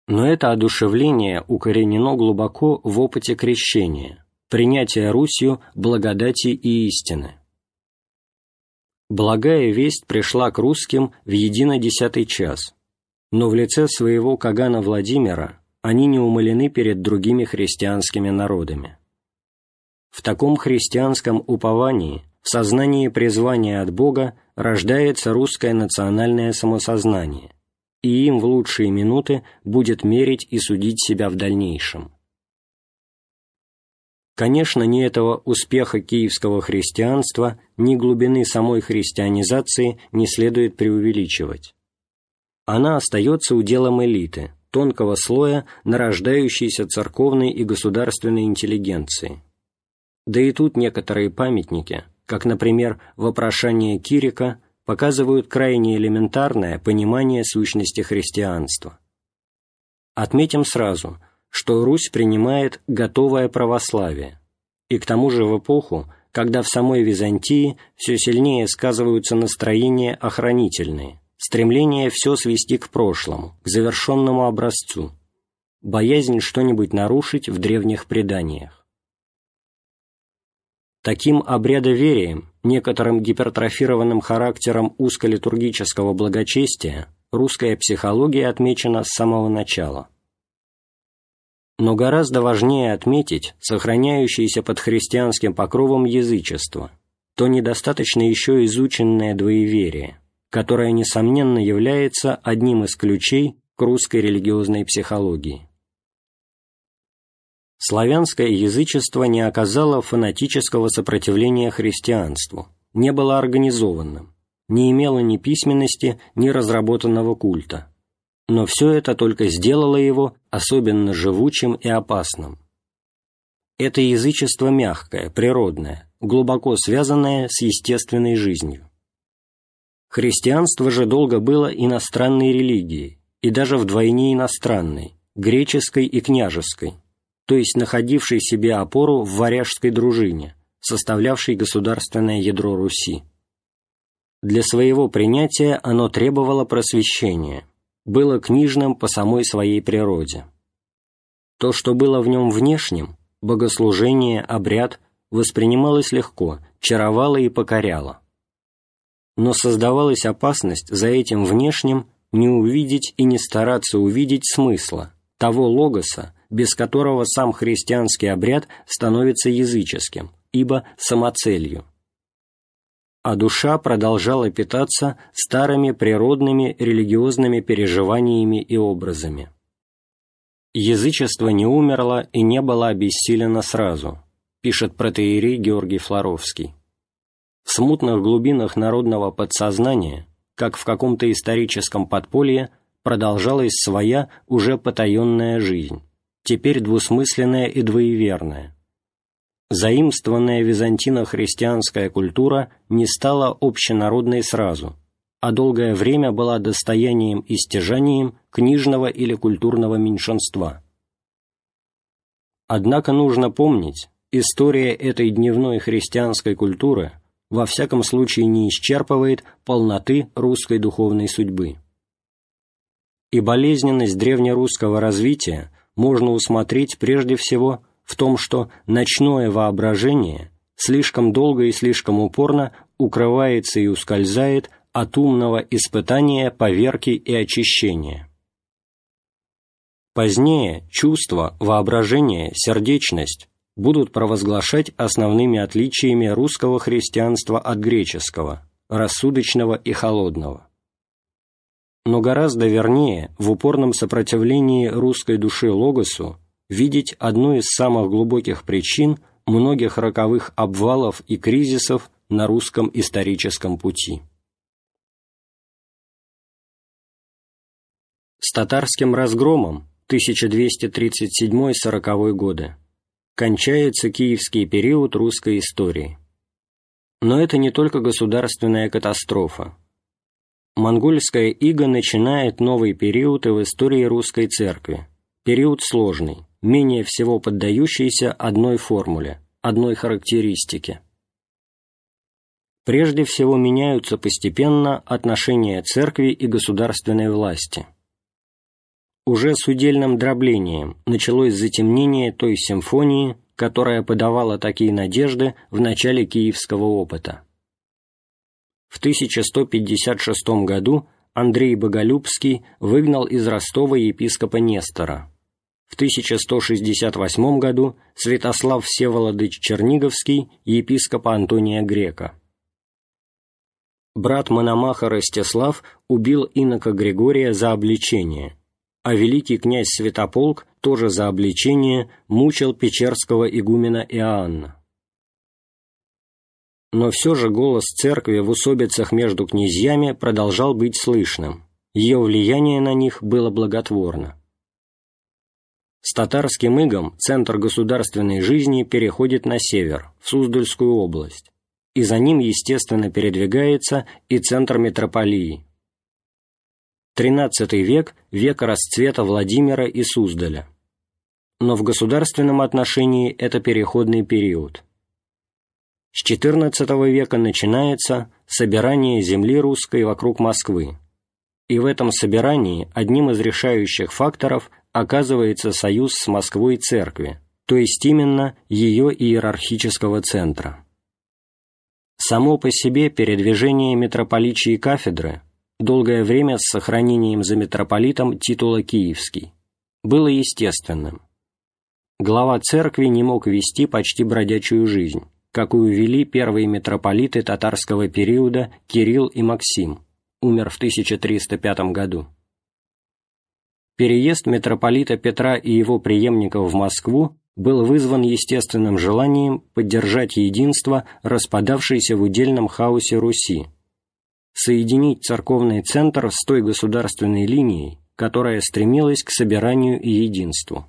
Но это одушевление укоренено глубоко в опыте крещения, принятия Русью благодати и истины. Благая весть пришла к русским в единодесятый час, но в лице своего Кагана Владимира они не умолены перед другими христианскими народами. В таком христианском уповании, в сознании призвания от Бога, рождается русское национальное самосознание, и им в лучшие минуты будет мерить и судить себя в дальнейшем. Конечно, ни этого успеха киевского христианства, ни глубины самой христианизации не следует преувеличивать. Она остается уделом элиты, тонкого слоя нарождающейся церковной и государственной интеллигенции. Да и тут некоторые памятники, как, например, вопрошание Кирика, показывают крайне элементарное понимание сущности христианства. Отметим сразу, что Русь принимает готовое православие, и к тому же в эпоху, когда в самой Византии все сильнее сказываются настроения охранительные, стремление все свести к прошлому, к завершенному образцу, боязнь что-нибудь нарушить в древних преданиях. Таким обрядоверием, некоторым гипертрофированным характером узколитургического благочестия русская психология отмечена с самого начала. Но гораздо важнее отметить сохраняющееся под христианским покровом язычество, то недостаточно еще изученное двоеверие, которое, несомненно, является одним из ключей к русской религиозной психологии. Славянское язычество не оказало фанатического сопротивления христианству, не было организованным, не имело ни письменности, ни разработанного культа. Но все это только сделало его особенно живучим и опасным. Это язычество мягкое, природное, глубоко связанное с естественной жизнью. Христианство же долго было иностранной религией, и даже вдвойне иностранной, греческой и княжеской, то есть находившей себе опору в варяжской дружине, составлявшей государственное ядро Руси. Для своего принятия оно требовало просвещения, было книжным по самой своей природе. То, что было в нем внешним, богослужение, обряд, воспринималось легко, чаровало и покоряло. Но создавалась опасность за этим внешним не увидеть и не стараться увидеть смысла, того логоса, без которого сам христианский обряд становится языческим, ибо самоцелью а душа продолжала питаться старыми природными религиозными переживаниями и образами. Язычество не умерло и не было обессилено сразу, пишет протеерей Георгий Флоровский. В смутных глубинах народного подсознания, как в каком-то историческом подполье, продолжалась своя уже потаенная жизнь, теперь двусмысленная и двоеверная, Заимствованная византино-христианская культура не стала общенародной сразу, а долгое время была достоянием и стяжанием книжного или культурного меньшинства. Однако нужно помнить, история этой дневной христианской культуры во всяком случае не исчерпывает полноты русской духовной судьбы. И болезненность древнерусского развития можно усмотреть прежде всего в том, что ночное воображение слишком долго и слишком упорно укрывается и ускользает от умного испытания поверки и очищения. Позднее чувство, воображение, сердечность будут провозглашать основными отличиями русского христианства от греческого, рассудочного и холодного. Но гораздо вернее в упорном сопротивлении русской души Логосу видеть одну из самых глубоких причин многих роковых обвалов и кризисов на русском историческом пути. С татарским разгромом 1237-40 годы кончается киевский период русской истории. Но это не только государственная катастрофа. Монгольская ига начинает новый период и в истории русской церкви, период сложный, менее всего поддающиеся одной формуле, одной характеристике. Прежде всего меняются постепенно отношения церкви и государственной власти. Уже с удельным дроблением началось затемнение той симфонии, которая подавала такие надежды в начале киевского опыта. В 1156 году Андрей Боголюбский выгнал из Ростова епископа Нестора, в 1168 году Святослав Всеволодыч Черниговский, епископа Антония Грека. Брат Мономаха Ростислав убил инока Григория за обличение, а великий князь Святополк тоже за обличение мучил печерского игумена Иоанна. Но все же голос церкви в усобицах между князьями продолжал быть слышным, ее влияние на них было благотворно. С татарским игом центр государственной жизни переходит на север, в Суздальскую область, и за ним, естественно, передвигается и центр метрополии. XIII век – век расцвета Владимира и Суздаля. Но в государственном отношении это переходный период. С XIV века начинается собирание земли русской вокруг Москвы, и в этом собирании одним из решающих факторов оказывается союз с Москвой Церкви, то есть именно ее иерархического центра. Само по себе передвижение митрополичьей кафедры, долгое время с сохранением за митрополитом титула Киевский, было естественным. Глава церкви не мог вести почти бродячую жизнь, какую вели первые митрополиты татарского периода Кирилл и Максим, умер в 1305 году. Переезд митрополита Петра и его преемников в Москву был вызван естественным желанием поддержать единство распадавшейся в удельном хаосе Руси, соединить церковный центр с той государственной линией, которая стремилась к собиранию и единству.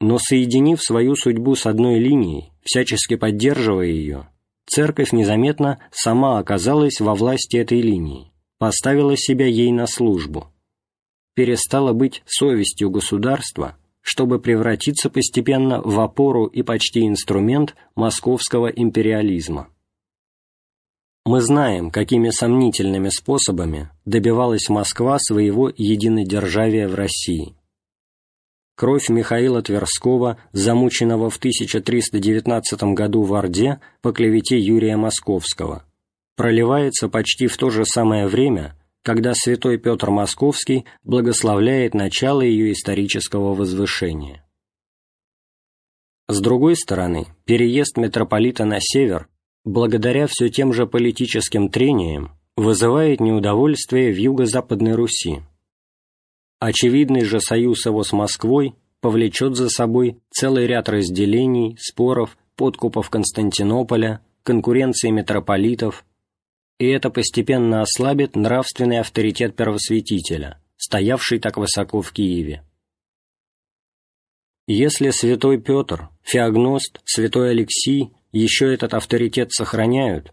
Но соединив свою судьбу с одной линией, всячески поддерживая ее, церковь незаметно сама оказалась во власти этой линии, поставила себя ей на службу, перестала быть совестью государства, чтобы превратиться постепенно в опору и почти инструмент московского империализма. Мы знаем, какими сомнительными способами добивалась Москва своего единодержавия в России. Кровь Михаила Тверского, замученного в 1319 году в Орде по клевете Юрия Московского, проливается почти в то же самое время, когда святой Петр Московский благословляет начало ее исторического возвышения. С другой стороны, переезд митрополита на север, благодаря все тем же политическим трениям, вызывает неудовольствие в юго-западной Руси. Очевидный же союз его с Москвой повлечет за собой целый ряд разделений, споров, подкупов Константинополя, конкуренции митрополитов, и это постепенно ослабит нравственный авторитет первосвятителя, стоявший так высоко в Киеве. Если святой Петр, Феогност, святой Алексий еще этот авторитет сохраняют,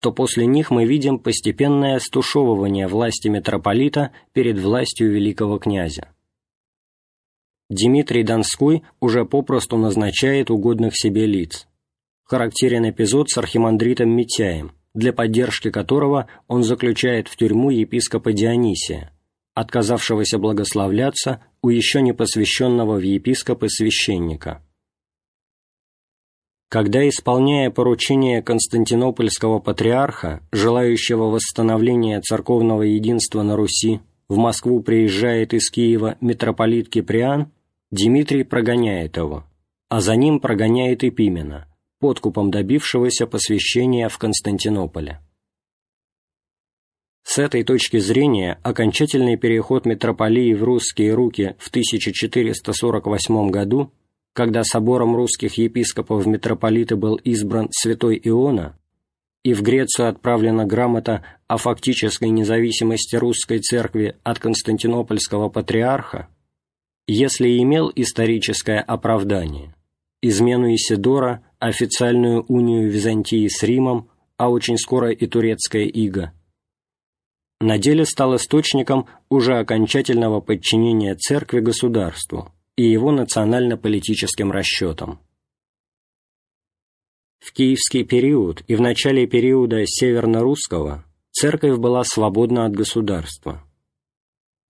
то после них мы видим постепенное стушевывание власти митрополита перед властью великого князя. Дмитрий Донской уже попросту назначает угодных себе лиц. Характерен эпизод с архимандритом Митяем – для поддержки которого он заключает в тюрьму епископа Дионисия, отказавшегося благословляться у еще не посвященного в епископы священника. Когда, исполняя поручение Константинопольского патриарха, желающего восстановления церковного единства на Руси, в Москву приезжает из Киева митрополит Киприан, Дмитрий прогоняет его, а за ним прогоняет и Пимена – подкупом добившегося посвящения в Константинополе. С этой точки зрения окончательный переход митрополии в русские руки в 1448 году, когда собором русских епископов в митрополиты был избран святой Иона, и в Грецию отправлена грамота о фактической независимости русской церкви от константинопольского патриарха, если имел историческое оправдание, измену Исидора официальную унию Византии с Римом, а очень скоро и турецкая ига, на деле стал источником уже окончательного подчинения церкви государству и его национально-политическим расчетам. В киевский период и в начале периода северно-русского церковь была свободна от государства.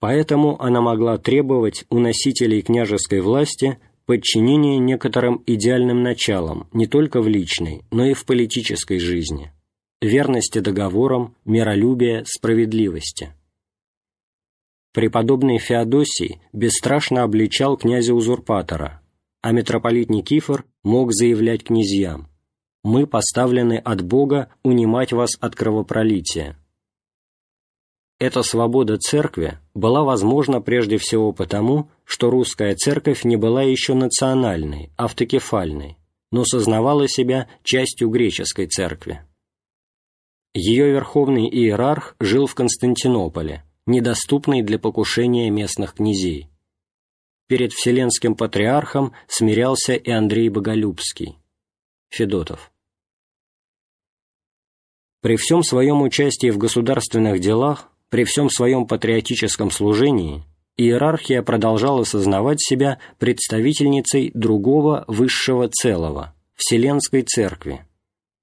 Поэтому она могла требовать у носителей княжеской власти подчинение некоторым идеальным началам не только в личной, но и в политической жизни, верности договорам, миролюбия, справедливости. Преподобный Феодосий бесстрашно обличал князя-узурпатора, а митрополит Никифор мог заявлять князьям «Мы поставлены от Бога унимать вас от кровопролития». Эта свобода церкви была возможна прежде всего потому, что русская церковь не была еще национальной, автокефальной, но сознавала себя частью греческой церкви. Ее верховный иерарх жил в Константинополе, недоступный для покушения местных князей. Перед Вселенским патриархом смирялся и Андрей Боголюбский. Федотов. При всем своем участии в государственных делах при всем своем патриотическом служении иерархия продолжала сознавать себя представительницей другого высшего целого – Вселенской Церкви,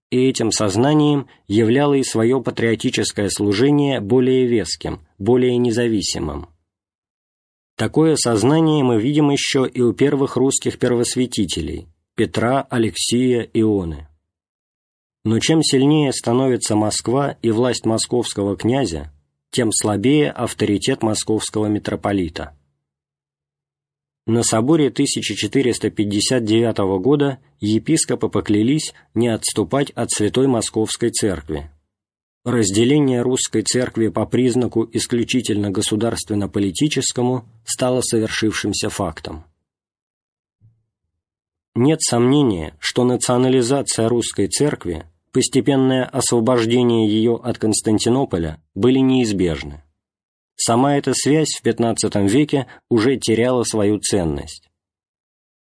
и этим сознанием являло и свое патриотическое служение более веским, более независимым. Такое сознание мы видим еще и у первых русских первосвятителей – Петра, Алексия, Ионы. Но чем сильнее становится Москва и власть московского князя, тем слабее авторитет московского митрополита. На соборе 1459 года епископы поклялись не отступать от Святой Московской Церкви. Разделение русской церкви по признаку исключительно государственно-политическому стало совершившимся фактом. Нет сомнения, что национализация русской церкви, постепенное освобождение ее от Константинополя были неизбежны. Сама эта связь в XV веке уже теряла свою ценность.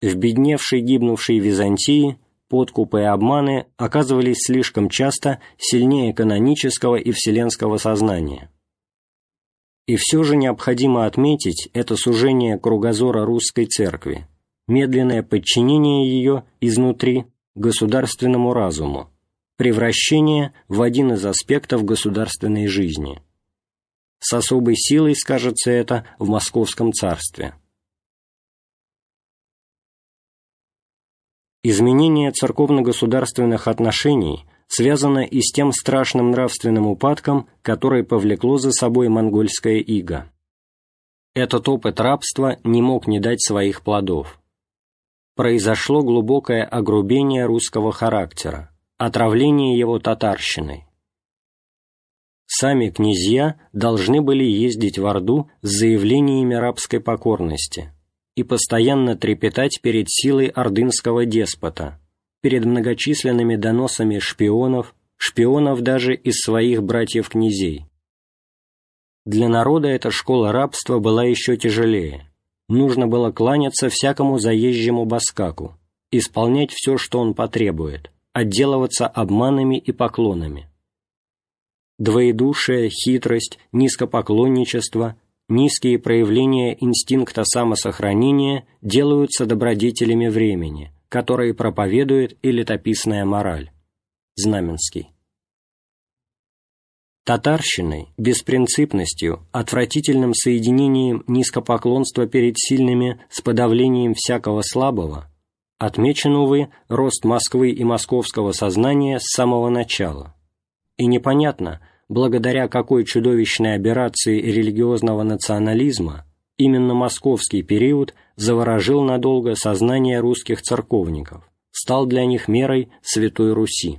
В бедневшей гибнувшей Византии подкупы и обманы оказывались слишком часто сильнее канонического и вселенского сознания. И все же необходимо отметить это сужение кругозора русской церкви, медленное подчинение ее изнутри государственному разуму, превращение в один из аспектов государственной жизни – с особой силой скажется это в Московском царстве. Изменение церковно-государственных отношений связано и с тем страшным нравственным упадком, который повлекло за собой монгольское иго. Этот опыт рабства не мог не дать своих плодов. Произошло глубокое огрубение русского характера, отравление его татарщиной. Сами князья должны были ездить в Орду с заявлениями рабской покорности и постоянно трепетать перед силой ордынского деспота, перед многочисленными доносами шпионов, шпионов даже из своих братьев-князей. Для народа эта школа рабства была еще тяжелее. Нужно было кланяться всякому заезжему баскаку, исполнять все, что он потребует, отделываться обманами и поклонами двоедушие, хитрость, низкопоклонничество, низкие проявления инстинкта самосохранения делаются добродетелями времени, которые проповедует и летописная мораль. Знаменский. Татарщиной, беспринципностью, отвратительным соединением низкопоклонства перед сильными с подавлением всякого слабого отмечен, увы, рост Москвы и московского сознания с самого начала. И непонятно, благодаря какой чудовищной операции религиозного национализма именно московский период заворожил надолго сознание русских церковников, стал для них мерой Святой Руси.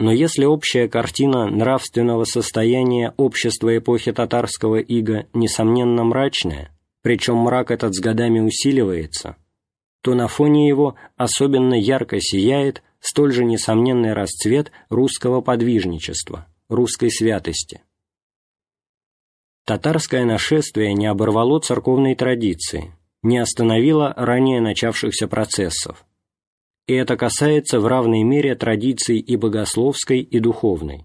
Но если общая картина нравственного состояния общества эпохи татарского ига несомненно мрачная, причем мрак этот с годами усиливается, то на фоне его особенно ярко сияет столь же несомненный расцвет русского подвижничества, русской святости. Татарское нашествие не оборвало церковной традиции, не остановило ранее начавшихся процессов. И это касается в равной мере традиций и богословской, и духовной.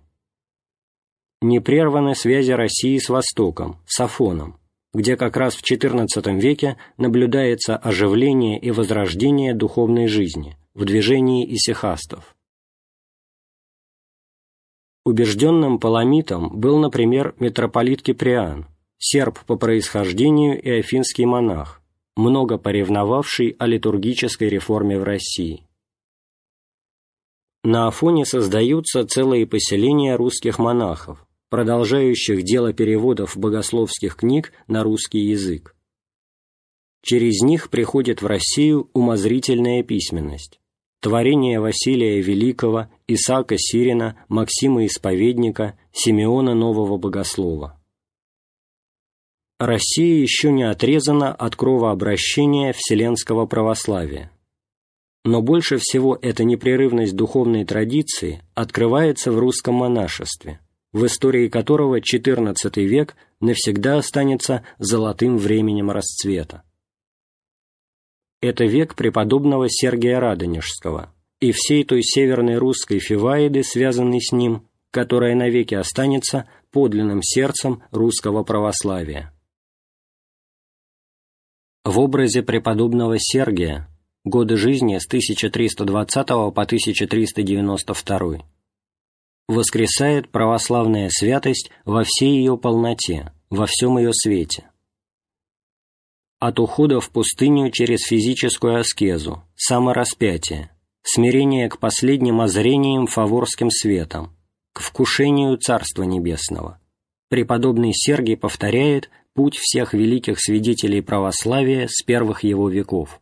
Не прерваны связи России с Востоком, с Афоном, где как раз в XIV веке наблюдается оживление и возрождение духовной жизни, в движении исихастов. Убежденным паламитом был, например, митрополит Киприан, серб по происхождению и афинский монах, много поревновавший о литургической реформе в России. На Афоне создаются целые поселения русских монахов, продолжающих дело переводов богословских книг на русский язык. Через них приходит в Россию умозрительная письменность творения Василия Великого, Исаака Сирина, Максима Исповедника, Симеона Нового Богослова. Россия еще не отрезана от кровообращения вселенского православия. Но больше всего эта непрерывность духовной традиции открывается в русском монашестве, в истории которого XIV век навсегда останется золотым временем расцвета. Это век преподобного Сергия Радонежского и всей той северной русской фиваиды, связанной с ним, которая навеки останется подлинным сердцем русского православия. В образе преподобного Сергия годы жизни с 1320 по 1392. Воскресает православная святость во всей ее полноте, во всем ее свете. От ухода в пустыню через физическую аскезу, самораспятие, смирение к последним озрениям фаворским светом, к вкушению Царства Небесного. Преподобный Сергий повторяет путь всех великих свидетелей православия с первых его веков.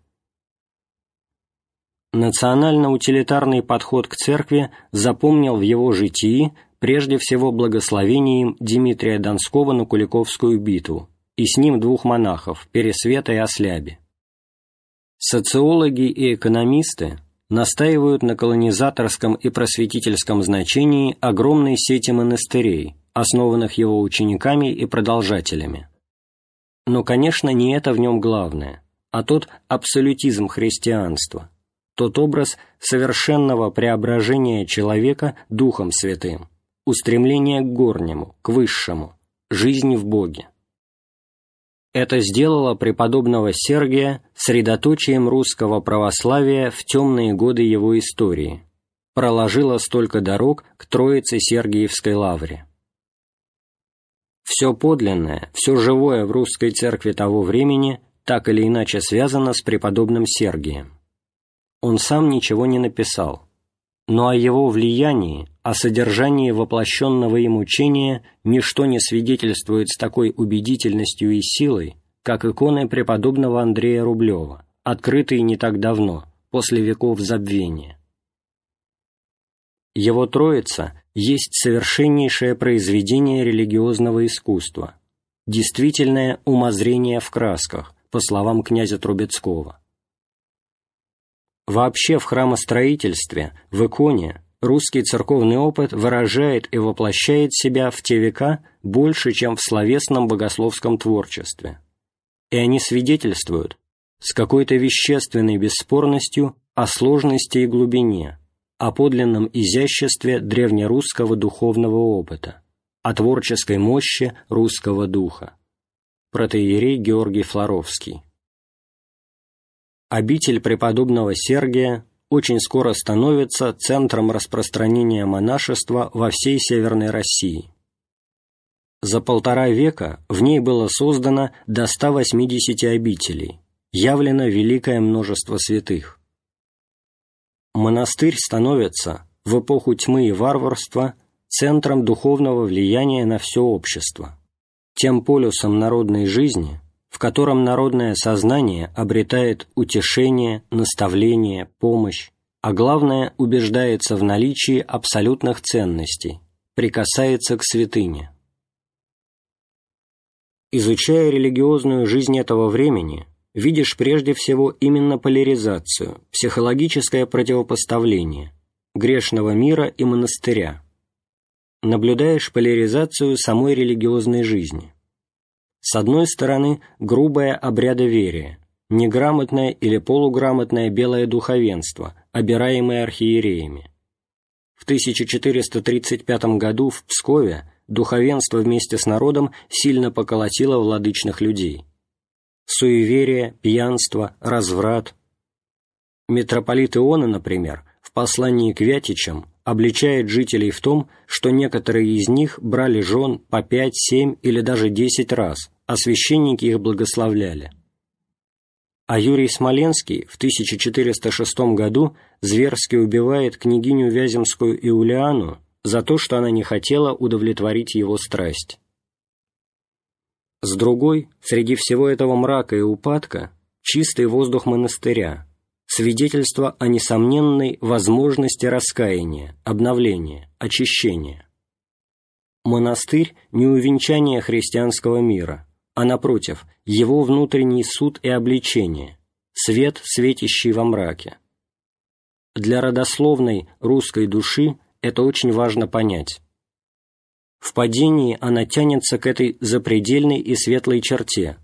Национально-утилитарный подход к церкви запомнил в его житии прежде всего благословением Дмитрия Донского на Куликовскую битву и с ним двух монахов, Пересвета и Осляби. Социологи и экономисты настаивают на колонизаторском и просветительском значении огромной сети монастырей, основанных его учениками и продолжателями. Но, конечно, не это в нем главное, а тот абсолютизм христианства – тот образ совершенного преображения человека Духом Святым, устремление к горнему, к высшему, жизни в Боге. Это сделало преподобного Сергия средоточием русского православия в темные годы его истории, проложило столько дорог к Троице Сергиевской лавре. Все подлинное, все живое в русской церкви того времени так или иначе связано с преподобным Сергием. Он сам ничего не написал, но о его влиянии, о содержании воплощенного им учения ничто не свидетельствует с такой убедительностью и силой, как иконы преподобного Андрея Рублева, открытые не так давно, после веков забвения. Его Троица есть совершеннейшее произведение религиозного искусства, действительное умозрение в красках, по словам князя Трубецкого. Вообще в храмостроительстве, в иконе, русский церковный опыт выражает и воплощает себя в те века больше, чем в словесном богословском творчестве. И они свидетельствуют с какой-то вещественной бесспорностью о сложности и глубине, о подлинном изяществе древнерусского духовного опыта, о творческой мощи русского духа. Протеерей Георгий Флоровский обитель преподобного Сергия очень скоро становится центром распространения монашества во всей Северной России. За полтора века в ней было создано до 180 обителей, явлено великое множество святых. Монастырь становится в эпоху тьмы и варварства центром духовного влияния на все общество, тем полюсом народной жизни – в котором народное сознание обретает утешение, наставление, помощь, а главное убеждается в наличии абсолютных ценностей, прикасается к святыне. Изучая религиозную жизнь этого времени, видишь прежде всего именно поляризацию, психологическое противопоставление грешного мира и монастыря. Наблюдаешь поляризацию самой религиозной жизни – с одной стороны, грубое обрядоверие, неграмотное или полуграмотное белое духовенство, обираемое архиереями. В 1435 году в Пскове духовенство вместе с народом сильно поколотило владычных людей. Суеверие, пьянство, разврат. Митрополит Иона, например, в послании к Вятичам обличает жителей в том, что некоторые из них брали жен по пять, семь или даже десять раз, а священники их благословляли. А Юрий Смоленский в 1406 году зверски убивает княгиню Вяземскую Иулиану за то, что она не хотела удовлетворить его страсть. С другой, среди всего этого мрака и упадка, чистый воздух монастыря – свидетельство о несомненной возможности раскаяния, обновления, очищения. Монастырь – не увенчание христианского мира, а, напротив, его внутренний суд и обличение, свет, светящий во мраке. Для родословной русской души это очень важно понять. В падении она тянется к этой запредельной и светлой черте.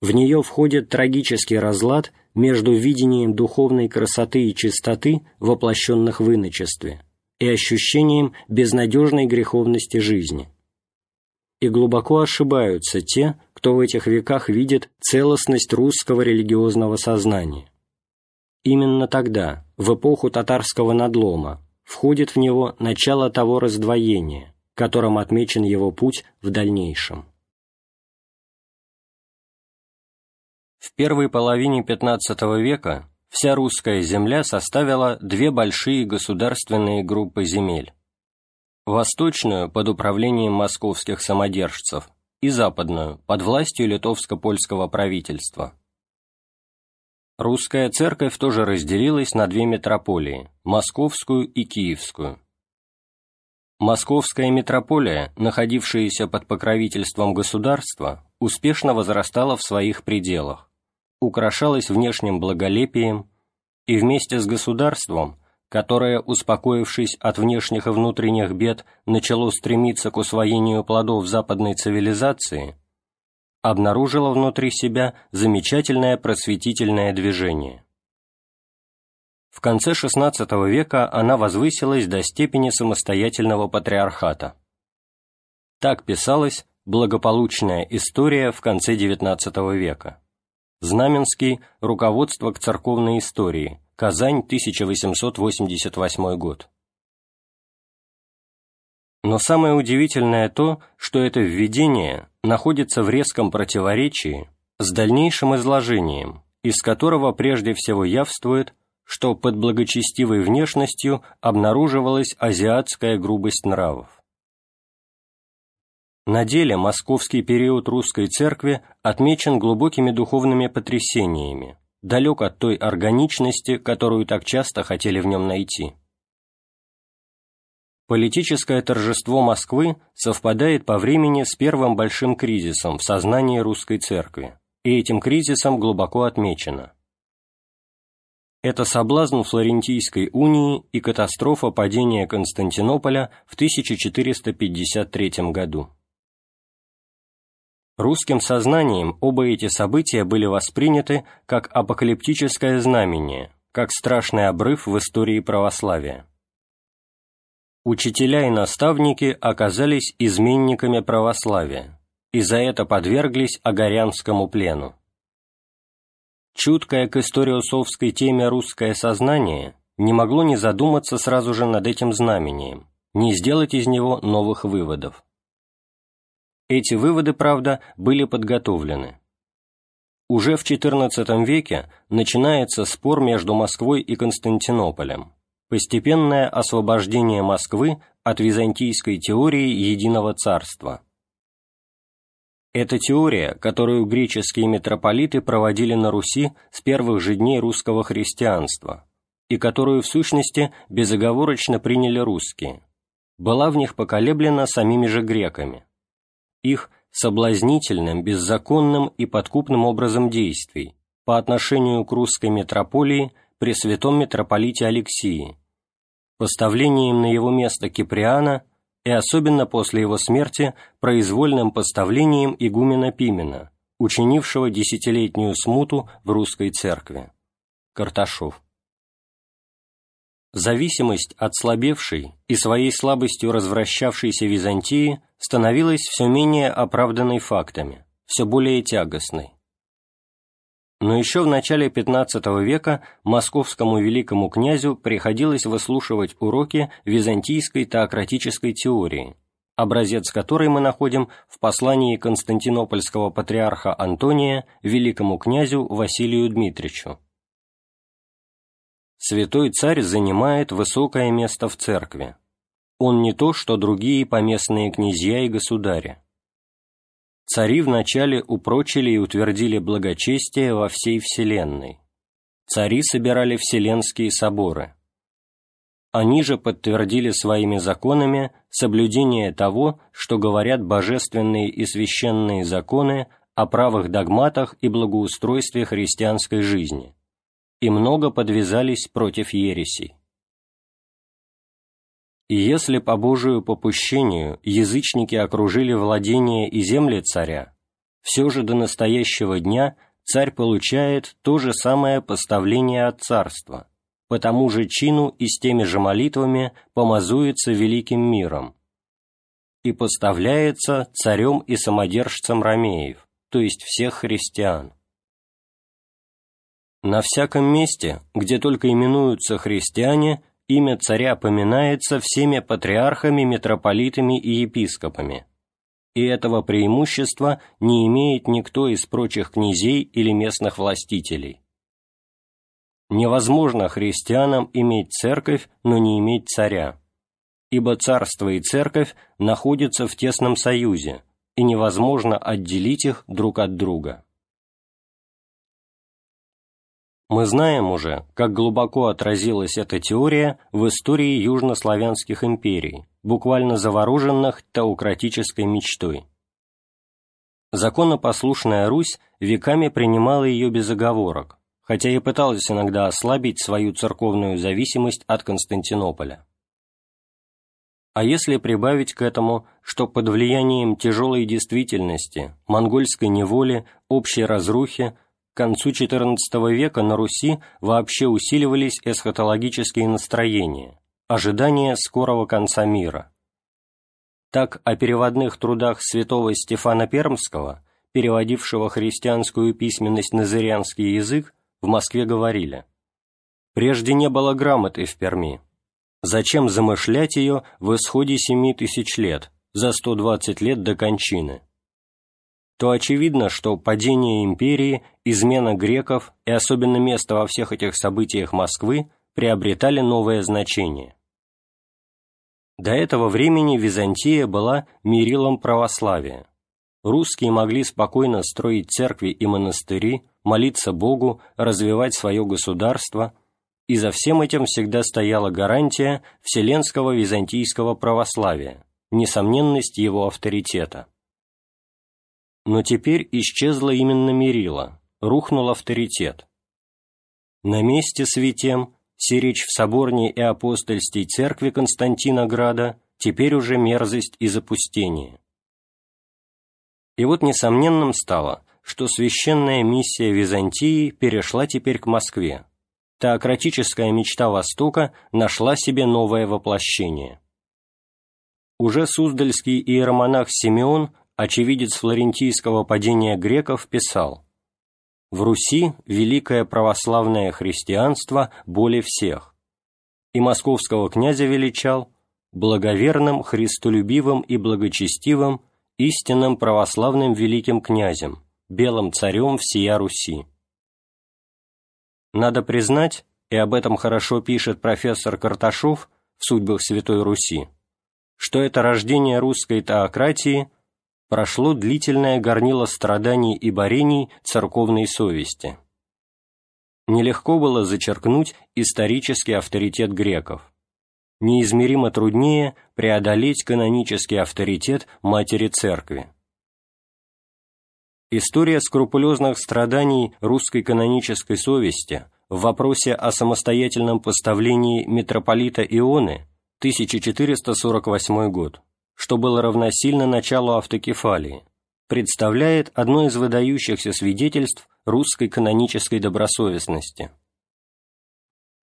В нее входит трагический разлад между видением духовной красоты и чистоты, воплощенных в иночестве, и ощущением безнадежной греховности жизни. И глубоко ошибаются те, кто в этих веках видит целостность русского религиозного сознания. Именно тогда, в эпоху татарского надлома, входит в него начало того раздвоения, которым отмечен его путь в дальнейшем. В первой половине XV века вся русская земля составила две большие государственные группы земель. Восточную под управлением московских самодержцев и западную под властью литовско-польского правительства. Русская церковь тоже разделилась на две метрополии – Московскую и Киевскую. Московская метрополия, находившаяся под покровительством государства, успешно возрастала в своих пределах, украшалась внешним благолепием и вместе с государством, которое, успокоившись от внешних и внутренних бед, начало стремиться к усвоению плодов западной цивилизации – обнаружила внутри себя замечательное просветительное движение. В конце XVI века она возвысилась до степени самостоятельного патриархата. Так писалась благополучная история в конце XIX века. Знаменский «Руководство к церковной истории», Казань, 1888 год. Но самое удивительное то, что это введение находится в резком противоречии с дальнейшим изложением, из которого прежде всего явствует, что под благочестивой внешностью обнаруживалась азиатская грубость нравов. На деле московский период русской церкви отмечен глубокими духовными потрясениями, далек от той органичности, которую так часто хотели в нем найти. Политическое торжество Москвы совпадает по времени с первым большим кризисом в сознании русской церкви, и этим кризисом глубоко отмечено. Это соблазн Флорентийской унии и катастрофа падения Константинополя в 1453 году. Русским сознанием оба эти события были восприняты как апокалиптическое знамение, как страшный обрыв в истории православия. Учителя и наставники оказались изменниками православия и за это подверглись Огорянскому плену. Чуткое к историосовской теме русское сознание не могло не задуматься сразу же над этим знамением, не сделать из него новых выводов. Эти выводы, правда, были подготовлены. Уже в XIV веке начинается спор между Москвой и Константинополем Постепенное освобождение Москвы от византийской теории единого царства. Эта теория, которую греческие митрополиты проводили на Руси с первых же дней русского христианства, и которую в сущности безоговорочно приняли русские, была в них поколеблена самими же греками. Их соблазнительным, беззаконным и подкупным образом действий по отношению к русской митрополии при святом митрополите Алексии, поставлением на его место Киприана и особенно после его смерти произвольным поставлением игумена Пимена, учинившего десятилетнюю смуту в русской церкви. Карташов. Зависимость от слабевшей и своей слабостью развращавшейся Византии становилась все менее оправданной фактами, все более тягостной. Но еще в начале XV века московскому великому князю приходилось выслушивать уроки византийской теократической теории, образец которой мы находим в послании константинопольского патриарха Антония великому князю Василию Дмитричу. Святой царь занимает высокое место в церкви. Он не то, что другие поместные князья и государи Цари вначале упрочили и утвердили благочестие во всей вселенной. Цари собирали вселенские соборы. Они же подтвердили своими законами соблюдение того, что говорят божественные и священные законы о правых догматах и благоустройстве христианской жизни, и много подвязались против ересей. И если по Божию попущению язычники окружили владения и земли царя, все же до настоящего дня царь получает то же самое поставление от царства, по тому же чину и с теми же молитвами помазуется великим миром, и поставляется царем и самодержцем ромеев, то есть всех христиан. На всяком месте, где только именуются христиане, имя царя поминается всеми патриархами, митрополитами и епископами, и этого преимущества не имеет никто из прочих князей или местных властителей. Невозможно христианам иметь церковь, но не иметь царя, ибо царство и церковь находятся в тесном союзе, и невозможно отделить их друг от друга. Мы знаем уже, как глубоко отразилась эта теория в истории южнославянских империй, буквально завороженных теократической мечтой. Законопослушная Русь веками принимала ее без оговорок, хотя и пыталась иногда ослабить свою церковную зависимость от Константинополя. А если прибавить к этому, что под влиянием тяжелой действительности, монгольской неволи, общей разрухи, концу XIV века на Руси вообще усиливались эсхатологические настроения, ожидания скорого конца мира. Так о переводных трудах святого Стефана Пермского, переводившего христианскую письменность на зырянский язык, в Москве говорили «Прежде не было грамоты в Перми. Зачем замышлять ее в исходе семи тысяч лет, за 120 лет до кончины?» то очевидно, что падение империи, измена греков и особенно место во всех этих событиях Москвы приобретали новое значение. До этого времени Византия была мерилом православия. Русские могли спокойно строить церкви и монастыри, молиться Богу, развивать свое государство, и за всем этим всегда стояла гарантия вселенского византийского православия, несомненность его авторитета. Но теперь исчезла именно мерила, рухнул авторитет. На месте святем, сиречь в соборней и апостольстей церкви Константина Града, теперь уже мерзость и запустение. И вот несомненным стало, что священная миссия Византии перешла теперь к Москве. Теократическая мечта Востока нашла себе новое воплощение. Уже суздальский иеромонах Симеон очевидец флорентийского падения греков, писал «В Руси великое православное христианство более всех, и московского князя величал благоверным, христолюбивым и благочестивым, истинным православным великим князем, белым царем всея Руси». Надо признать, и об этом хорошо пишет профессор Карташов в «Судьбах Святой Руси», что это рождение русской теократии – прошло длительное горнило страданий и борений церковной совести. Нелегко было зачеркнуть исторический авторитет греков. Неизмеримо труднее преодолеть канонический авторитет Матери Церкви. История скрупулезных страданий русской канонической совести в вопросе о самостоятельном поставлении митрополита Ионы 1448 год что было равносильно началу автокефалии, представляет одно из выдающихся свидетельств русской канонической добросовестности.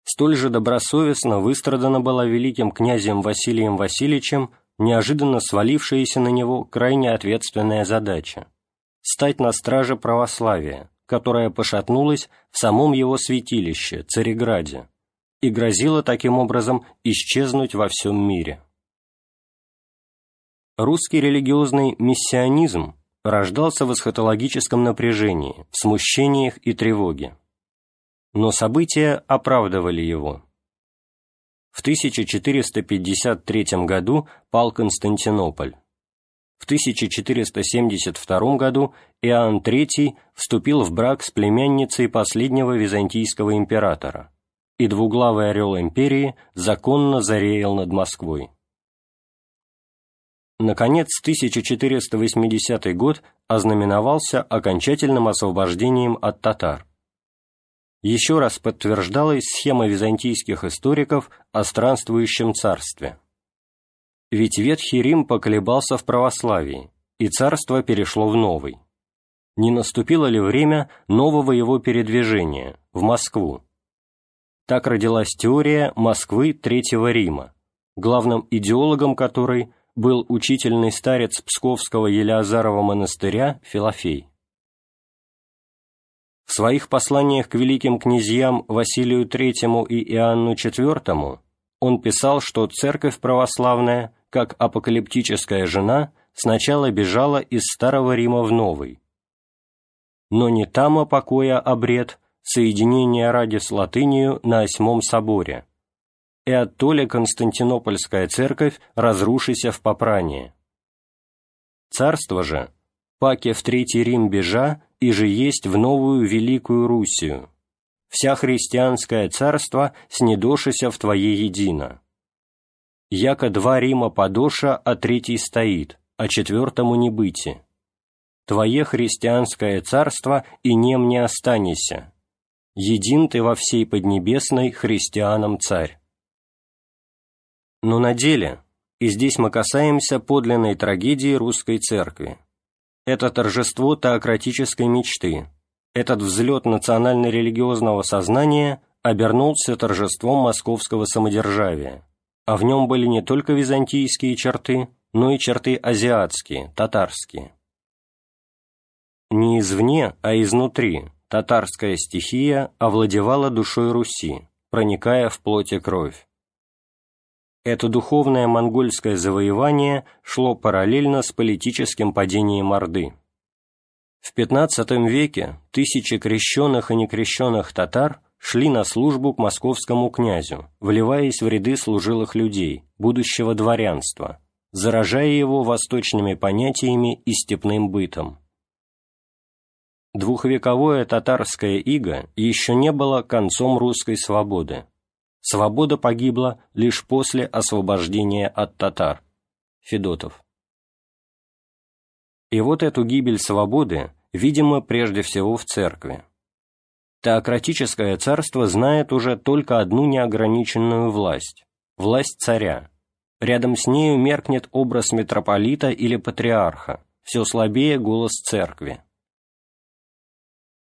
Столь же добросовестно выстрадана была великим князем Василием Васильевичем неожиданно свалившаяся на него крайне ответственная задача – стать на страже православия, которая пошатнулась в самом его святилище, Цареграде, и грозила таким образом исчезнуть во всем мире. Русский религиозный миссионизм рождался в эсхатологическом напряжении, в смущениях и тревоге. Но события оправдывали его. В 1453 году пал Константинополь. В 1472 году Иоанн III вступил в брак с племянницей последнего византийского императора, и двуглавый орел империи законно зареял над Москвой. Наконец, 1480 год ознаменовался окончательным освобождением от татар. Еще раз подтверждалась схема византийских историков о странствующем царстве. Ведь Ветхий Рим поколебался в православии, и царство перешло в новый. Не наступило ли время нового его передвижения, в Москву? Так родилась теория Москвы Третьего Рима, главным идеологом которой – был учительный старец Псковского Елеазарова монастыря Филофей. В своих посланиях к великим князьям Василию III и Иоанну IV он писал, что церковь православная, как апокалиптическая жена, сначала бежала из Старого Рима в Новый. Но не тама покоя обред, соединение ради с латынью на Осьмом соборе, и оттоле Константинопольская церковь разрушися в попрании. Царство же, паке в Третий Рим бежа, и же есть в новую Великую Русию. Вся христианское царство снедошися в Твое едино. Яко два Рима подоша, а третий стоит, а четвертому не быти. Твое христианское царство и нем не останется. Един ты во всей Поднебесной христианам царь. Но на деле, и здесь мы касаемся подлинной трагедии русской церкви, это торжество теократической мечты, этот взлет национально-религиозного сознания обернулся торжеством московского самодержавия, а в нем были не только византийские черты, но и черты азиатские, татарские. Не извне, а изнутри татарская стихия овладевала душой Руси, проникая в плоть и кровь. Это духовное монгольское завоевание шло параллельно с политическим падением Орды. В XV веке тысячи крещенных и некрещенных татар шли на службу к московскому князю, вливаясь в ряды служилых людей, будущего дворянства, заражая его восточными понятиями и степным бытом. Двухвековое татарское иго еще не было концом русской свободы, Свобода погибла лишь после освобождения от татар. Федотов. И вот эту гибель свободы, видимо, прежде всего в церкви. Теократическое царство знает уже только одну неограниченную власть – власть царя. Рядом с нею меркнет образ митрополита или патриарха, все слабее голос церкви.